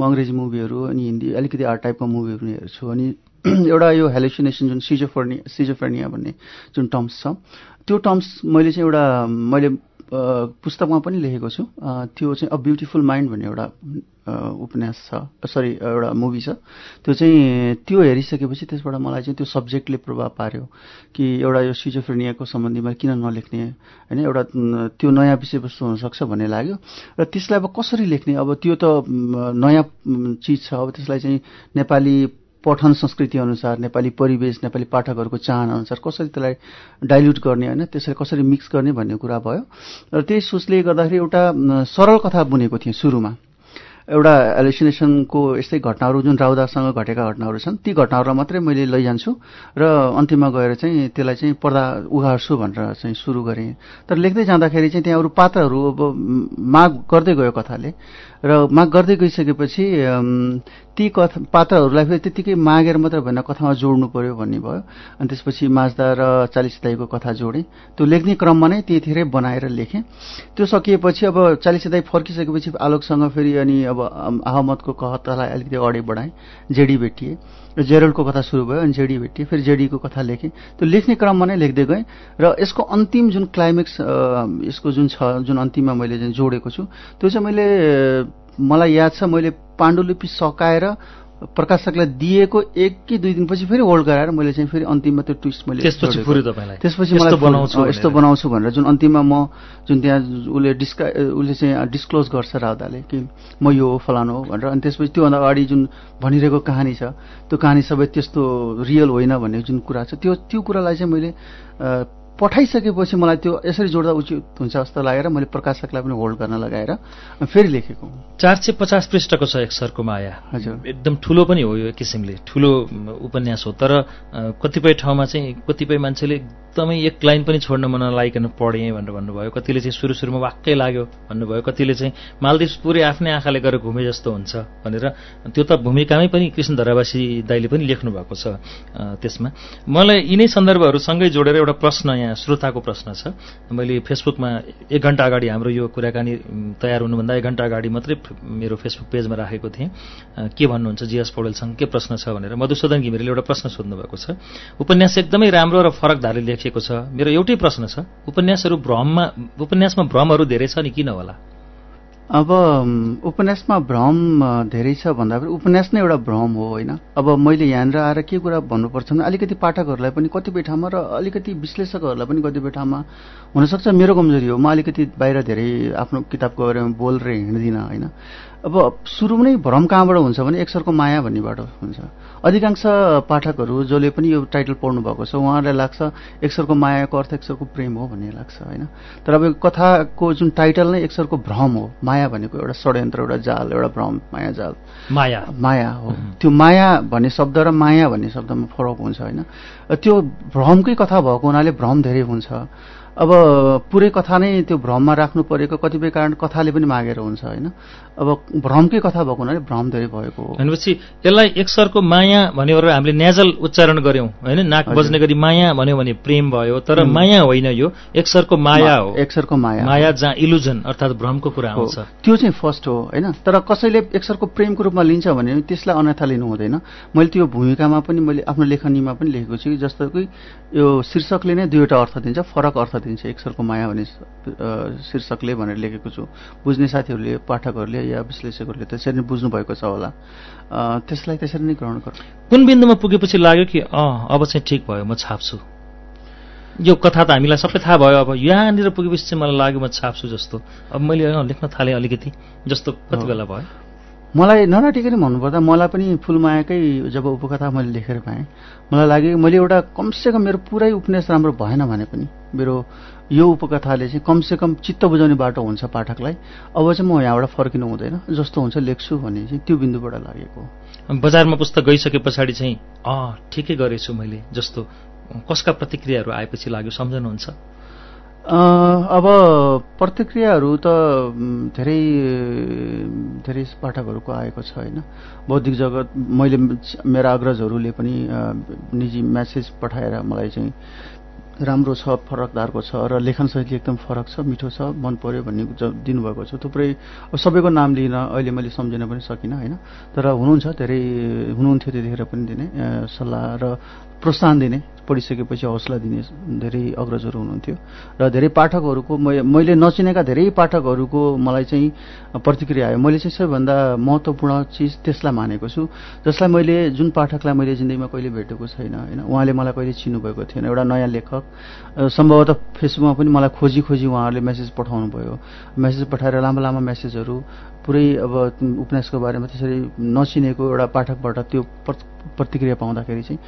म अङ्ग्रेजी मुभीहरू अनि हिन्दी अलिकति आर्ट टाइपको मुभीहरू पनि हेर्छु। अनि एउटा यो हेलुसिनेसन जुन सिजोफर्नि सिजोफर्निया भन्ने जुन टर्म्स छ त्यो टर्म्स मैले चाहिँ एउटा मैले पुस्तकमा पनि लेखेको छु। त्यो चाहिँ अ ब्युटिफुल माइन्ड भन्ने एउटा उपन्यास छ। सरी एउटा मुभी छ। त्यो चाहिँ त्यो हेरिसकेपछि त्यसबाट मलाई चाहिँ त्यो सब्जेक्टले प्रभाव पार्यो कि एउटा यो सिजोफ्रेनियाको सम्बन्धीमा किन नलेख्ने होइन? एउटा त्यो नयाँ विषयवस्तु हुनसक्छ भन्ने लाग्यो। र त्यसलाई अब कसरी लेख्ने? अब त्यो त नयाँ चिज छ। अब त्यसलाई चाहिँ नेपाली पठन संस्कृति अनुसार नेपाली परिवेश नेपाली पाठकहरूको चाहना अनुसार कसरी त्यसलाई डाइल्युट गर्ने होइन त्यसलाई कसरी मिक्स गर्ने भन्ने कुरा भयो। र त्यही सोचले गर्दाखेरि एउटा सरल कथा बुनेको थिएँ सुरुमा। एउटा एलुसिनेसनको यस्तै घटनाहरू जुन राउदासँग घटेका घटनाहरू छन् ती घटनाहरूलाई मात्रै मैले लैजान्छु र अन्तिममा गएर चाहिँ त्यसलाई चाहिँ पर्दा उघार्छु भनेर चाहिँ सुरु गरेँ। तर लेख्दै जाँदाखेरि चाहिँ त्यहाँ अरू पात्रहरू अब माग गर्दै गयो कथाले। र माग गर्दै गइसकेपछि ती कथा पात्रहरूलाई फेरि त्यत्तिकै मागेर मात्र भएन कथामा जोड्नु पर्यो भन्ने भयो। अनि त्यसपछि माझ्दा र चालिस दाईको कथा जोडेँ। त्यो लेख्ने क्रममा नै त्यतिखेरै बनाएर लेखेँ। त्यो सकिएपछि अब चालिस दाई फर्किसकेपछि आलोकसँग फेरि अनि अब अम, अहमदको कथालाई अलिकति अगाडि बढाएँ। जेडी भेटिए। र जेरलको कथा सुरु भयो अनि जेडी भेटिए फेरि जेडीको कथा लेखेँ। त्यो लेख्ने क्रममा नै लेख्दै गएँ र यसको अन्तिम जुन क्लाइमेक्स यसको जुन छ जुन अन्तिममा मैले जुन जोडेको छु त्यो चाहिँ मैले मलाई याद छ मैले पाण्डुलिपि सकाएर प्रकाशकलाई दिएको एक कि दुई दिनपछि फेरि होल्ड गराएर मैले चाहिँ फेरि अन्तिममा त्यो ट्विस्ट मैले त्यसपछि मलाई। बनाउँछु यस्तो। बनाउँछु भनेर जुन अन्तिममा म जुन त्यहाँ उसले डिस्का उसले चाहिँ डिस्क्लोज गर्छ राउदाले कि म यो हो फलानु हो भनेर अनि त्यसपछि त्योभन्दा अगाडि जुन भनिरहेको कहानी छ त्यो कहानी सबै त्यस्तो रियल होइन भन्ने जुन कुरा छ त्यो त्यो कुरालाई चाहिँ मैले पठाइसकेपछि मलाई त्यो यसरी जोड्दा उचित हुन्छ जस्तो लागेर मैले प्रकाशकलाई पनि होल्ड गर्न लगाएर फेरि लेखेको। चार सय पचास पृष्ठको छ एक सरको माया। हजुर। एकदम ठुलो पनि हो यो एक किसिमले। ठुलो उपन्यास हो। तर कतिपय ठाउँमा चाहिँ कतिपय मान्छेले एकदमै एक लाइन पनि छोड्न मन नलागिकन पढेँ भनेर भन्नुभयो। कतिले चाहिँ सुरु सुरुमा वाक्कै लाग्यो भन्नुभयो। कतिले चाहिँ मालदिप्स पुरै आफ्नै आँखाले गएर घुमे जस्तो हुन्छ भनेर त्यो त भूमिकामै पनि कृष्ण धरावासी दाईले पनि लेख्नु भएको छ त्यसमा। मलाई यिनै सन्दर्भहरू सँगै जोडेर एउटा प्रश्न यहाँ श्रोताको प्रश्न छ। मैले फेसबुकमा एक घन्टा अगाडि हाम्रो यो कुराकानी तयार हुनुभन्दा एक घन्टा अगाडि मात्रै मेरो फेसबुक पेजमा राखेको थिएँ। के भन्नुहुन्छ जिएस पौडेलसँग के प्रश्न छ भनेर मधुसूदन घिमिरेले एउटा प्रश्न सोध्नु भएको छ। उपन्यास एकदमै राम्रो र फरक धारले लेखिएको छ। मेरो एउटै प्रश्न छ उपन्यासहरू भ्रममा उपन्यासमा भ्रमहरू धेरै छ नि किन होला? अब उपन्यासमा भ्रम धेरै छ भन्दा पनि उपन्यास नै एउटा भ्रम हो होइन? अब मैले यहाँनिर आएर के कुरा भन्नुपर्छ भने अलिकति पाठकहरूलाई पनि कतिपय ठाउँमा र अलिकति विश्लेषकहरूलाई पनि कतिपय ठाउँमा हुनसक्छ मेरो कमजोरी हो। म अलिकति बाहिर धेरै आफ्नो किताबको बारेमा बोलेर हिँड्दिनँ होइन? अब सुरु नै भ्रम कहाँबाट हुन्छ भने एकसरको माया भन्नेबाट हुन्छ। अधिकांश पाठकहरू जसले पनि यो टाइटल पढ्नु भएको छ उहाँहरूलाई लाग्छ एकसरको मायाको अर्थ एकसरको प्रेम हो भन्ने लाग्छ होइन? तर अब कथाको जुन टाइटल नै एकसरको भ्रम हो माया भनेको एउटा षड्यन्त्र एउटा जाल एउटा भ्रम माया जाल। माया। माया हो। त्यो माया भन्ने शब्द र माया भन्ने शब्दमा फरक हुन्छ होइन? त्यो भ्रमकै कथा भएको हुनाले भ्रम धेरै हुन्छ। अब पुरै कथा नै त्यो भ्रममा राख्नु परेको कतिपय कारण कथाले पनि मागेर हुन्छ होइन? अब भ्रमकै कथा भएको हुनाले भ्रम धेरै भएको। हो भनेपछि यसलाई एक सरको माया भन्यो र हामीले न्याजल उच्चारण गर्यौं होइन? नाक। बज्ने गरी माया भन्यो भने प्रेम भयो तर माया होइन यो। एक सरको माया हो। एकसरको माया। माया जहाँ इलुजन अर्थात् भ्रमको कुरा हो। आउँछ। त्यो चाहिँ फर्स्ट हो होइन? तर कसैले एकसरको प्रेमको रूपमा लिन्छ भने त्यसलाई अन्यथा लिनु हुँदैन। मैले त्यो भूमिकामा पनि मैले आफ्नो लेखनीमा पनि लेखेको छु जस्तो कि यो शीर्षकले नै दुईवटा अर्थ दिन्छ फरक अर्थ दिन्छ एकसरको माया भन्ने अ, शीर्षकले भनेर लेखेको छु। बुझ्ने साथीहरूले पाठकहरूले या विश्लेषकहरूले त्यसरी नै बुझ्नु भएको छ होला। त्यसलाई त्यसरी नै ग्रहण गर्नु। कुन बिन्दुमा पुगेपछि लाग्यो कि अँ अब चाहिँ ठिक भयो म छाप्छु? यो कथा त हामीलाई सबै थाहा भयो अब यहाँनिर पुगेपछि चाहिँ मलाई लाग्यो म छाप्छु जस्तो। अब मैले लेख्न थालेँ अलिकति जस्तो कति बेला भयो। मलाई नराटिकरी भन्नुपर्दा मलाई पनि फुलमायाकै जब उपकथा मैले लेखेर पाएँ मलाई लाग्यो मैले एउटा कमसेकम मेरो पुरै उपन्यास राम्रो भएन भने पनि मेरो यो उपकथाले चाहिँ कमसेकम चित्त बुझाउने बाटो हुन्छ पाठकलाई। अब चाहिँ म यहाँबाट फर्किनु हुँदैन जस्तो हुन्छ लेख्छु भन्ने चाहिँ त्यो बिन्दुबाट लागेको बजारमा पुस्तक गइसके पछाडि चाहिँ अँ ठिकै गरेछु मैले जस्तो कसका प्रतिक्रियाहरू आएपछि लाग्यो सम्झनुहुन्छ? अब प्रतिक्रियाहरू त धेरै धेरै पाठकहरूको आएको छ होइन। बौद्धिक जगत मैले मेरा अग्रजहरूले पनि निजी म्यासेज पठाएर मलाई चाहिँ राम्रो छ फरकदारको छ र लेखन शैली एकदम फरक छ मिठो छ मन पर्यो भन्ने दिनुभएको छ। थुप्रै सबैको नाम लिन अहिले मैले सम्झिन पनि सकिनँ होइन? तर हुनुहुन्छ धेरै हुनुहुन्थ्यो त्यतिखेर पनि दिने सल्लाह र प्रोत्साहन दिने। पढिसकेपछि हौसला दिने धेरै अग्रजहरू हुनुहुन्थ्यो। र धेरै पाठकहरूको मैले नचिनेका धेरै पाठकहरूको मलाई चाहिँ प्रतिक्रिया आयो। मैले चाहिँ सबैभन्दा महत्त्वपूर्ण चिज त्यसलाई मानेको छु जसलाई मैले जुन पाठकलाई मैले जिन्दगीमा कहिले भेटेको छैन होइन। उहाँले मलाई कहिले चिन्नुभएको थिएन। एउटा नयाँ लेखक सम्भवतः फेसबुकमा पनि मलाई खोजी खोजी उहाँहरूले मेसेज पठाउनु भयो मेसेज पठाएर लामो लामो मेसेजहरू पुरै अब उपन्यासको बारेमा त्यसरी नचिनेको एउटा पाठकबाट त्यो प्रत- प्रतिक्रिया पाउँदाखेरि चाहिँ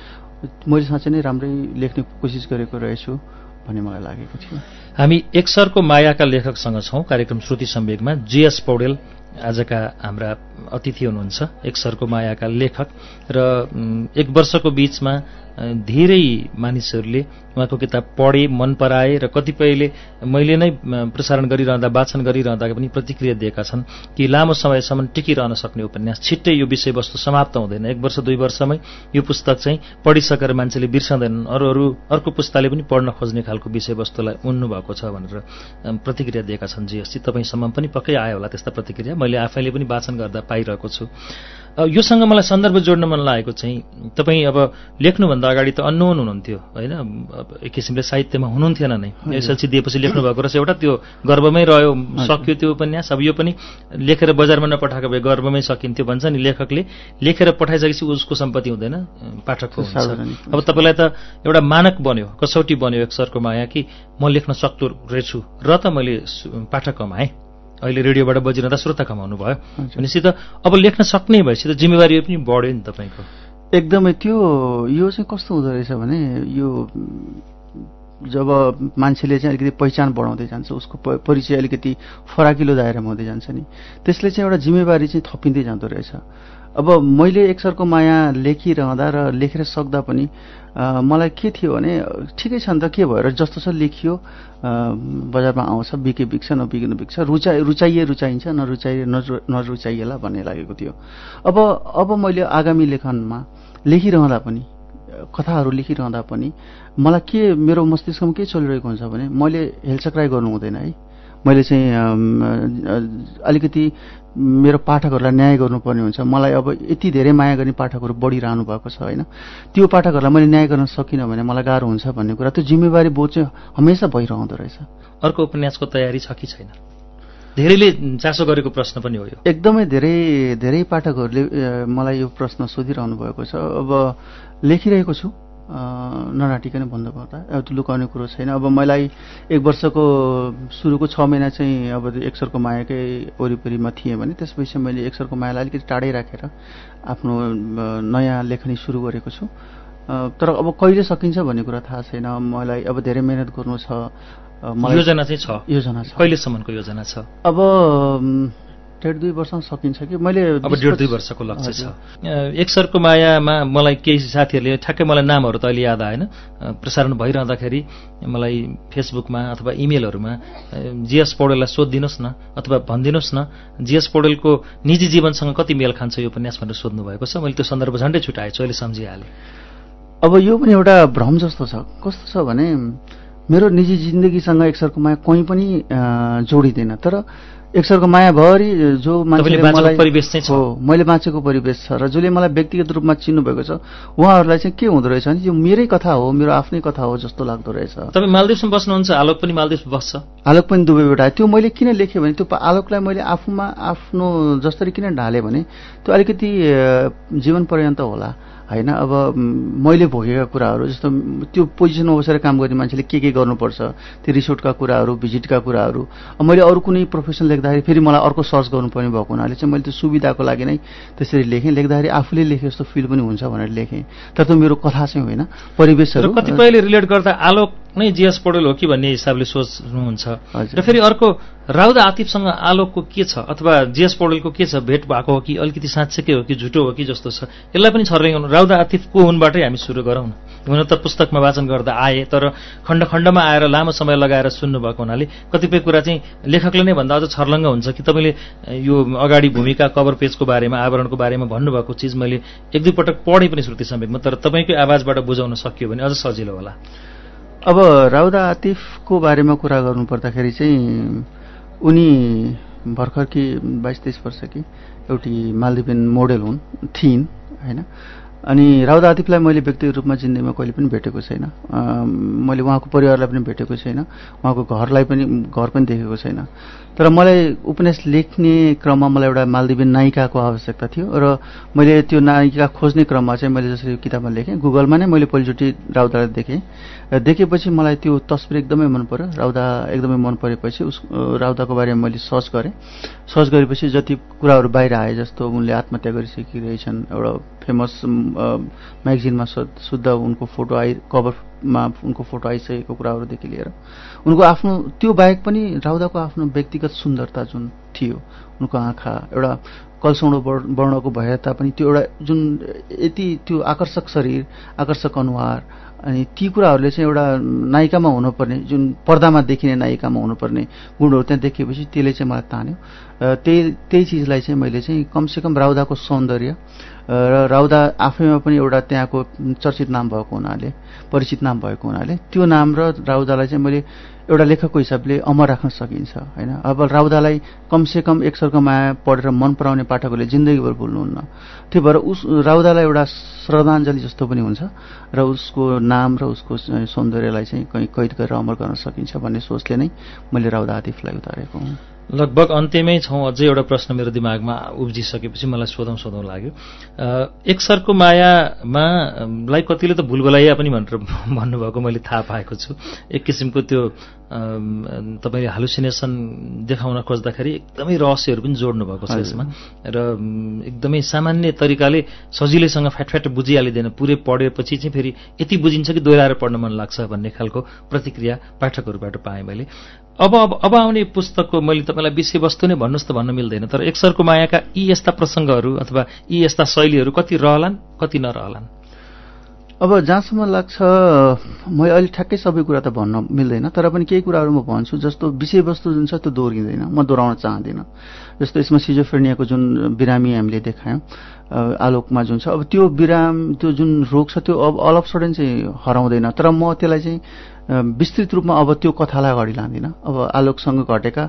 मैले साँच्चै नै राम्रै लेख्ने कोसिस गरेको रहेछु भन्ने मलाई लागेको थियो। हामी एकसरको मायाका लेखकसँग छौं। कार्यक्रम श्रुति सम्वेगमा जीएस पौडेल आजका हाम्रा अतिथि हुनुहुन्छ। एकसरको मायाका लेखक र एक वर्षको बीचमा धेरै मानिसहरूले उहाँको किताब पढे मन पराए र कतिपयले मैले नै प्रसारण गरिरहँदा वाचन गरिरहँदा पनि प्रतिक्रिया दिएका छन् कि लामो समयसम्म टिकिरहन सक्ने उपन्यास छिट्टै यो विषयवस्तु समाप्त हुँदैन। एक वर्ष दुई वर्षमै यो पुस्तक चाहिँ पढिसकेर मान्छेले बिर्सँदैनन्। अरू अरू अर्को पुस्ताले पनि पढ्न खोज्ने खालको विषयवस्तुलाई उन्नु भएको छ भनेर प्रतिक्रिया दिएका छन्। जीएससी तपाईँसम्म पनि पक्कै आयो होला त्यस्ता प्रतिक्रिया। मैले आफैले पनि वाचन गर्दा पाइरहेको छु। योसँग मलाई सन्दर्भ जोड्न मन लागेको चाहिँ तपाईँ अब लेख्नुभन्दा अगाडि त अन्नोन हुनुहुन्थ्यो होइन? एक किसिमले साहित्यमा हुनुहुन्थेन नै। एसएलसी दिएपछि लेख्नुभएको रहेछ। एउटा त्यो गर्वमै रह्यो सक्यो त्यो उपन्यास। अब यो पनि लेखेर बजारमा नपठाएको भए गर्वमै सकिन्थ्यो भन्छ नि लेखकले। लेखेर पठाइसकेपछि उसको सम्पत्ति हुँदैन पाठकको हुन्छ अब तपाईँलाई त एउटा मानक बन्यो कसौटी बन्यो एक सरको माया कि म लेख्न सक्दो रहेछु र त मैले पाठक कमाएँ। अहिले रेडियोबाट बजिरहँदा श्रोता कमाउनु भयो। भनेपछि त अब लेख्न सक्ने भएपछि त जिम्मेवारी पनि बढ्यो नि तपाईँको। एकदमै त्यो यो चाहिँ कस्तो हुँदो रहेछ भने यो जब मान्छेले चाहिँ अलिकति पहिचान बढाउँदै जान्छ उसको परिचय अलिकति फराकिलो दायरामा हुँदै जान्छ नि त्यसले चाहिँ एउटा जिम्मेवारी चाहिँ थपिँदै जाँदो रहेछ। अब मैले एकसरको माया लेखिरहँदा र लेखेर सक्दा पनि मलाई के थियो भने ठिकै छ नि त के भएर जस्तो छ लेखियो। बजारमा आउँछ बिके बिक्छ नबिक्नु बिक्छ रुचाइ रुचाइए रुचाइन्छ नरुचाइए नरु- नरुचाइएला भन्ने लागेको थियो। अब अब मैले आगामी लेखनमा लेखिरहँदा पनि कथाहरू लेखिरहँदा पनि मलाई के मेरो मस्तिष्कमा के चलिरहेको हुन्छ भने मैले हेलचक्राइ गर्नु हुँदैन है। मैले चाहिँ अलिकति मेरो पाठकहरूलाई न्याय गर्नुपर्ने हुन्छ। मलाई अब यति धेरै माया गर्ने पाठकहरू बढिरहनु भएको छ होइन? त्यो पाठकहरूलाई मैले न्याय गर्न सकिनँ भने मलाई गाह्रो हुन्छ भन्ने कुरा त्यो जिम्मेवारी बोध चाहिँ हमेसा भइरहँदो रहेछ। अर्को उपन्यासको तयारी छ कि छैन? धेरैले चासो गरेको प्रश्न पनि हो यो। एकदमै धेरै धेरै पाठकहरूले मलाई यो प्रश्न सोधिरहनु भएको छ। अब लेखिरहेको छु। नराटिकन भन्नुपर्दा अब त्यो लुकाउने कुरो छैन। अब मलाई एक वर्षको सुरुको छ महिना चाहिँ अब एकसरको मायाकै वरिपरिमा थिएँ भने त्यसपछि मैले एकसरको मायालाई अलिकति टाढै राखेर आफ्नो नयाँ लेखनी सुरु गरेको छु। तर अब कहिले सकिन्छ भन्ने कुरा थाहा छैन। मलाई अब धेरै मेहनत गर्नु छ। योजना चाहिँ छ। योजना छ। कहिलेसम्मको योजना छ? अब डेढ दुई वर्षमा सकिन्छ कि? मैले अब डेढ दुई वर्षको लक्ष्य छ। हजुर। अ, एकसरको मायामा मलाई केही साथीहरूले ठ्याक्कै मलाई नामहरू त अहिले याद आएन। प्रसारण भइरहँदाखेरि मलाई फेसबुकमा अथवा इमेलहरूमा जीएस पौडेललाई सोधिदिनुहोस् न अथवा भनिदिनुहोस् न जीएस पौडेलको निजी जीवनसँग कति मेल खान्छ यो उपन्यास भनेर सोध्नु भएको छ। मैले त्यो सन्दर्भ झन्डै छुट्याएछु अहिले सम्झिहालेँ। अब यो पनि एउटा भ्रम जस्तो छ। कस्तो छ भने मेरो निजी जिन्दगीसँग एकसरको माया कहीँ पनि जोडिँदैन। तर एकसरको मायाभरि जो मान्छेले मलाई परिवेश चाहिँ। हो मैले बाँचेको परिवेश छ र जसले मलाई व्यक्तिगत रूपमा चिन्नु भएको छ उहाँहरूलाई चाहिँ के हुँदो रहेछ भने यो मेरै कथा हो मेरो आफ्नै कथा हो जस्तो लाग्दो रहेछ। तपाईँ मालदिप्समा बस्नुहुन्छ आलोक पनि मालदिप्स बस्छ। आलोक पनि दुबईबाट आयो त्यो मैले किन लेखेँ भने त्यो आलोकलाई मैले आफूमा आफ्नो जसरी किन ढालेँ भने त्यो अलिकति जीवन पर्यन्त होला। होइन? अब मैले भोगेका कुराहरू जस्तो त्यो पोजिसनमा बसेर काम गर्ने मान्छेले के के गर्नुपर्छ त्यो रिसोर्टका कुराहरू भिजिटका कुराहरू मैले अरू कुनै प्रोफेसन लेख्दाखेरि फेरि मलाई अर्को सर्च गर्नुपर्ने भएको हुनाले चाहिँ मैले त्यो सुविधाको लागि नै त्यसरी लेखेँ। लेख्दाखेरि आफूले लेखे जस्तो फिल पनि हुन्छ भनेर लेखेँ। तर त्यो मेरो कथा चाहिँ होइन। परिवेशहरू कतिपयले रिलेट गर्दा आलोक नै जिएस पौडेल हो कि भन्ने हिसाबले सोच्नुहुन्छ। र फेरि अर्को राउदा आतिफसँग आलोकको के छ? अथवा जिएस पौडेलको के छ? भेट भएको हो कि अलिकति साँच्चैकै हो कि झुटो हो कि जस्तो छ? यसलाई पनि छर्ल्याउनु राउदा आतिफ को हुनबाटै हामी सुरु गरौँ हुन त पुस्तकमा वाचन गर्दा आए तर खण्ड खण्डमा आएर लामो समय लगाएर सुन्नुभएको हुनाले कतिपय कुरा चाहिँ लेखकले नै भन्दा अझ छर्लङ्ग हुन्छ कि तपाईँले यो अगाडि भूमिका कभर पेजको बारेमा आवरणको बारेमा भन्नुभएको चिज मैले एक दुई पटक पढेँ पनि श्रुति समेतमा तर तपाईँकै आवाजबाट बुझाउन सकियो भने अझ सजिलो होला। अब राउदा आतिफको बारेमा कुरा गर्नु पर्दाखेरि चाहिँ उनी भर्खर कि बाइस तेइस वर्षकी एउटी मालदिपियन मोडेल हुन् थिइन् होइन? अनि राउदा आतिफलाई मैले व्यक्तिगत रूपमा जिन्दगीमा कहिले पनि भेटेको छैन। मैले उहाँको परिवारलाई पनि भेटेको छैन। उहाँको घरलाई पनि घर पनि देखेको छैन। तर मलाई उपन्यास लेख्ने क्रममा मलाई एउटा मालदिपियन नायिकाको आवश्यकता थियो र मैले त्यो नायिका खोज्ने क्रममा चाहिँ मैले जसरी किताबमा लेखेँ गुगलमा नै मैले पहिलोचोटि राउदालाई देखेँ। र देखेपछि मलाई त्यो तस्बिर एकदमै मन पर्यो। राउदा एकदमै मन परेपछि उस राउदाको बारेमा मैले सर्च गरेँ। सर्च गरेपछि जति कुराहरू बाहिर आए जस्तो उनले आत्महत्या गरिसकेकी रहेछन् एउटा फेमस म्यागजिनमा शुद्ध उनको फोटो आइ कभरमा उनको फोटो आइसकेको कुराहरूदेखि लिएर। उनको आफ्नो त्यो बाहेक पनि राउदाको आफ्नो व्यक्तिगत सुन्दरता जुन थियो उनको आँखा एउटा कलसौँडो वर्ण- वर्णको भए तापनि त्यो एउटा जुन यति त्यो आकर्षक शरीर आकर्षक अनुहार अनि ती कुराहरूले चाहिँ एउटा नायिकामा हुनुपर्ने जुन पर्दामा देखिने नायिकामा हुनुपर्ने गुणहरू त्यहाँ देखिएपछि त्यसले चाहिँ मलाई तान्यो। र त्यही त्यही चिजलाई चाहिँ मैले चाहिँ कमसेकम राउदाको सौन्दर्य र राउदा आफैमा पनि एउटा त्यहाँको चर्चित नाम भएको हुनाले परिचित नाम भएको हुनाले त्यो नाम र राउदालाई चाहिँ मैले एउटा लेखकको हिसाबले अमर राख्न सकिन्छ होइन? अब राउदालाई कमसेकम एक सर्क माया पढेर मन पराउने पाठकहरूले जिन्दगीभर भुल्नुहुन्न। त्यो भएर उस राउदालाई एउटा श्रद्धाञ्जली जस्तो पनि हुन्छ र उसको नाम र उसको सौन्दर्यलाई चाहिँ कैद गरेर अमर गर्न सकिन्छ भन्ने सोचले नै मैले राउदा आतिफलाई उतारेको हुँ। लगभग अन्त्यमै छौँ अझै एउटा प्रश्न मेरो दिमागमा उब्जिसकेपछि मलाई सोधौँ सोधौँ लाग्यो। अ, एक सरको मायामा लाई कतिले त भुलभुलाइया पनि भनेर भन्नुभएको मैले थाहा पाएको छु। एक किसिमको त्यो तपाईँले हालुसिनेसन देखाउन खोज्दाखेरि एकदमै रहस्यहरू पनि जोड्नु भएको छ। यसमा। र एकदमै सामान्य तरिकाले सजिलैसँग फ्याटफ्याट बुझिहालिँदैन। पुरै पढेपछि चाहिँ फेरि यति बुझिन्छ कि दोहोऱ्याएर पढ्न मन लाग्छ भन्ने खालको प्रतिक्रिया पाठकहरूबाट पाएँ मैले। अब अब अब आउने पुस्तकको मैले तपाईँलाई विषयवस्तु नै भन्नुहोस् त भन्न मिल्दैन। तर एकसरको मायाका यी यस्ता प्रसङ्गहरू अथवा यी यस्ता शैलीहरू कति रहलान् कति नरहलान्? अब जहाँसम्म लाग्छ म अहिले ठ्याक्कै सबै कुरा त भन्न मिल्दैन तर पनि केही कुराहरू म भन्छु जस्तो विषयवस्तु जुन छ त्यो दोहोरिँदैन म दोहोऱ्याउन चाहदिनँ। जस्तो यसमा सिजोफ्रेनियाको जुन बिरामी हामीले देखायौँ आलोकमा जुन छ अब त्यो बिराम त्यो जुन रोग छ त्यो अब अल अफ सडन चाहिँ हराउँदैन। तर म त्यसलाई चाहिँ विस्तृत रूपमा अब त्यो कथालाई अगाडि लाँदिनँ। अब आलोकसँग घटेका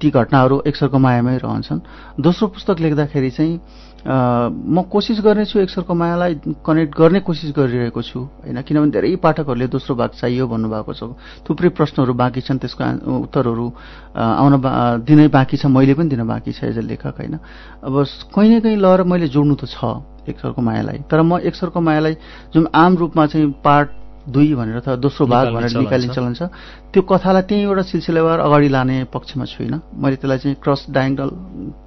ती घटनाहरू एकसरको मायामै रहन्छन्। दोस्रो पुस्तक लेख्दाखेरि चाहिँ म कोसिस गर्नेछु एकसरको मायालाई कनेक्ट गर्ने कोसिस गरिरहेको छु होइन? किनभने धेरै पाठकहरूले दोस्रो भाग चाहियो भन्नुभएको छ। थुप्रै प्रश्नहरू बाँकी छन् त्यसको उत्तरहरू आउन दिनै बाँकी छ मैले पनि दिन बाँकी छ एज अ लेखक होइन? अब कहीँ न कहीँ मैले जोड्नु त छ एकसरको मायालाई। तर म एकसरको मायालाई जुन आम रूपमा चाहिँ पार्ट दुई भनेर अथवा दोस्रो भाग भनेर निकाल्ने। चलन छ त्यो कथालाई त्यही एउटा सिलसिलावार अगाडि लाने पक्षमा छुइनँ। मैले त्यसलाई चाहिँ क्रस डायङ्गल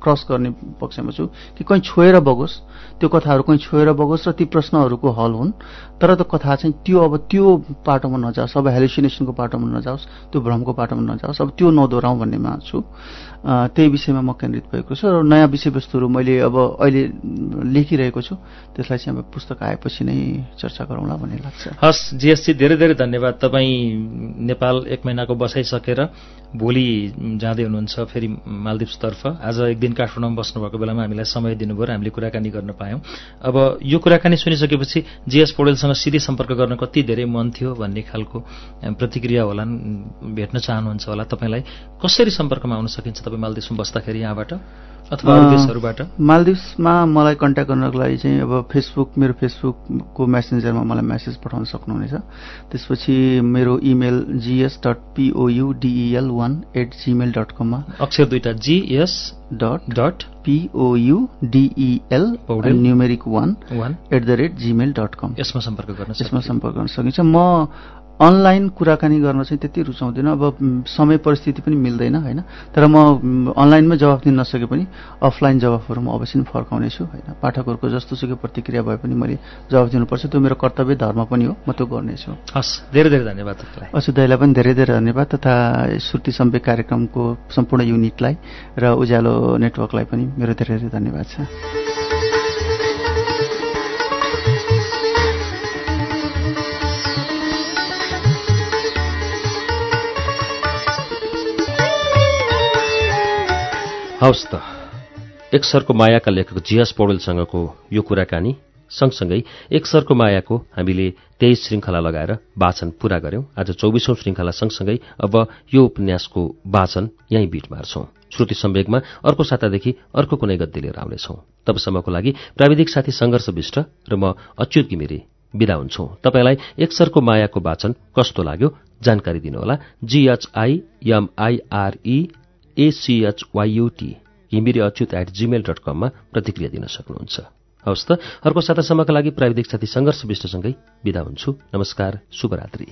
क्रस गर्ने पक्षमा छु कि कहीँ छोएर बगोस्। त्यो कथाहरू कहीँ छोएर बगोस् र ती प्रश्नहरूको हल हुन्। तर त्यो कथा चाहिँ त्यो अब त्यो पाटोमा नजाओस् अब हेलुसिनेसनको पाटोमा नजाओस् त्यो भ्रमको पाटोमा नजाओस् अब त्यो नदोहोऱ्याउँ भन्नेमा छु। त्यही विषयमा म केन्द्रित भएको छु र नयाँ विषयवस्तुहरू मैले अब अहिले लेखिरहेको छु। त्यसलाई चाहिँ अब पुस्तक आएपछि नै चर्चा गरौँला भन्ने लाग्छ। हस् जिएससी धेरै धेरै धन्यवाद। तपाईँ नेपाल एक महिनाको बसाइसकेर भोलि जाँदै हुनुहुन्छ फेरि मालदिप्सतर्फ। आज एक दिन काठमाडौँमा बस्नुभएको बेलामा हामीलाई समय दिनुभयो र हामीले कुराकानी गर्न पायौँ। अब यो कुराकानी सुनिसकेपछि जिएस पौडेलसँग सिधै सम्पर्क गर्न कति धेरै मन थियो भन्ने खालको प्रतिक्रिया होलान् भेट्न चाहनुहुन्छ होला तपाईँलाई। कसरी सम्पर्कमा आउन सकिन्छ तपाईँ मालदिप्समा बस्दाखेरि यहाँबाट? अथवा देशहरूबाट मालदिप्समा मलाई कन्ट्याक्ट गर्नको लागि चाहिँ अब फेसबुक मेरो फेसबुकको मेसेन्जरमा मलाई मेसेज पठाउन सक्नुहुनेछ। त्यसपछि मेरो email GS dot P O U D E L one at Gmail dot कममा अक्षर दुईटा GS dot dot P O U D E L Poudel. Numeric one one at the rate Gmail dot com यसमा सम्पर्क गर्न यसमा सम्पर्क गर्न सकिन्छ। म अनलाइन कुराकानी गर्न चाहिँ त्यति रुचाउँदिनँ। अब समय परिस्थिति पनि मिल्दैन होइन? तर म अनलाइनमै जवाफ दिन नसके पनि अफलाइन जवाफहरू म अवश्य नै फर्काउनेछु होइन? पाठकहरूको जस्तो सुकै प्रतिक्रिया भए पनि मैले जवाफ दिनुपर्छ। त्यो मेरो कर्तव्य धर्म पनि हो म त्यो गर्नेछु। हस् धेरै धेरै धन्यवाद तपाईँलाई। अशु दाईलाई पनि धेरै धेरै धन्यवाद तथा श्रुति सम्वेक कार्यक्रमको सम्पूर्ण युनिटलाई र उज्यालो नेटवर्कलाई पनि मेरो धेरै धेरै धन्यवाद छ। हवस् त। एक सरको मायाका लेखक जियास पौडेलसँगको यो कुराकानी सँगसँगै एक सरको मायाको हामीले तेइस श्रृङ्खला लगाएर वाचन पूरा गर्यौं आज चौबिसौं श्रृङ्खला सँगसँगै अब यो उपन्यासको वाचन यहीँ बिट मार्छौं। श्रुति सम्वेगमा अर्को सातादेखि अर्को कुनै गद्दी लिएर आउनेछौं तबसम्मको लागि प्राविधिक साथी विष्ट र म अच्युत घिमिरे विदा हुन्छौं। तपाईँलाई एक सरको मायाको वाचन कस्तो लाग्यो जानकारी दिनुहोला। G H I A C H Y U T Ghimire Achyut at Gmail dot कममा प्रतिक्रिया दिन सक्नुहुन्छ। हवस् त अर्को सातासम्मका लागि प्राविधिक साथी सङ्घर्ष विष्टसँगै विदा हुन्छु। नमस्कार शुभरात्री।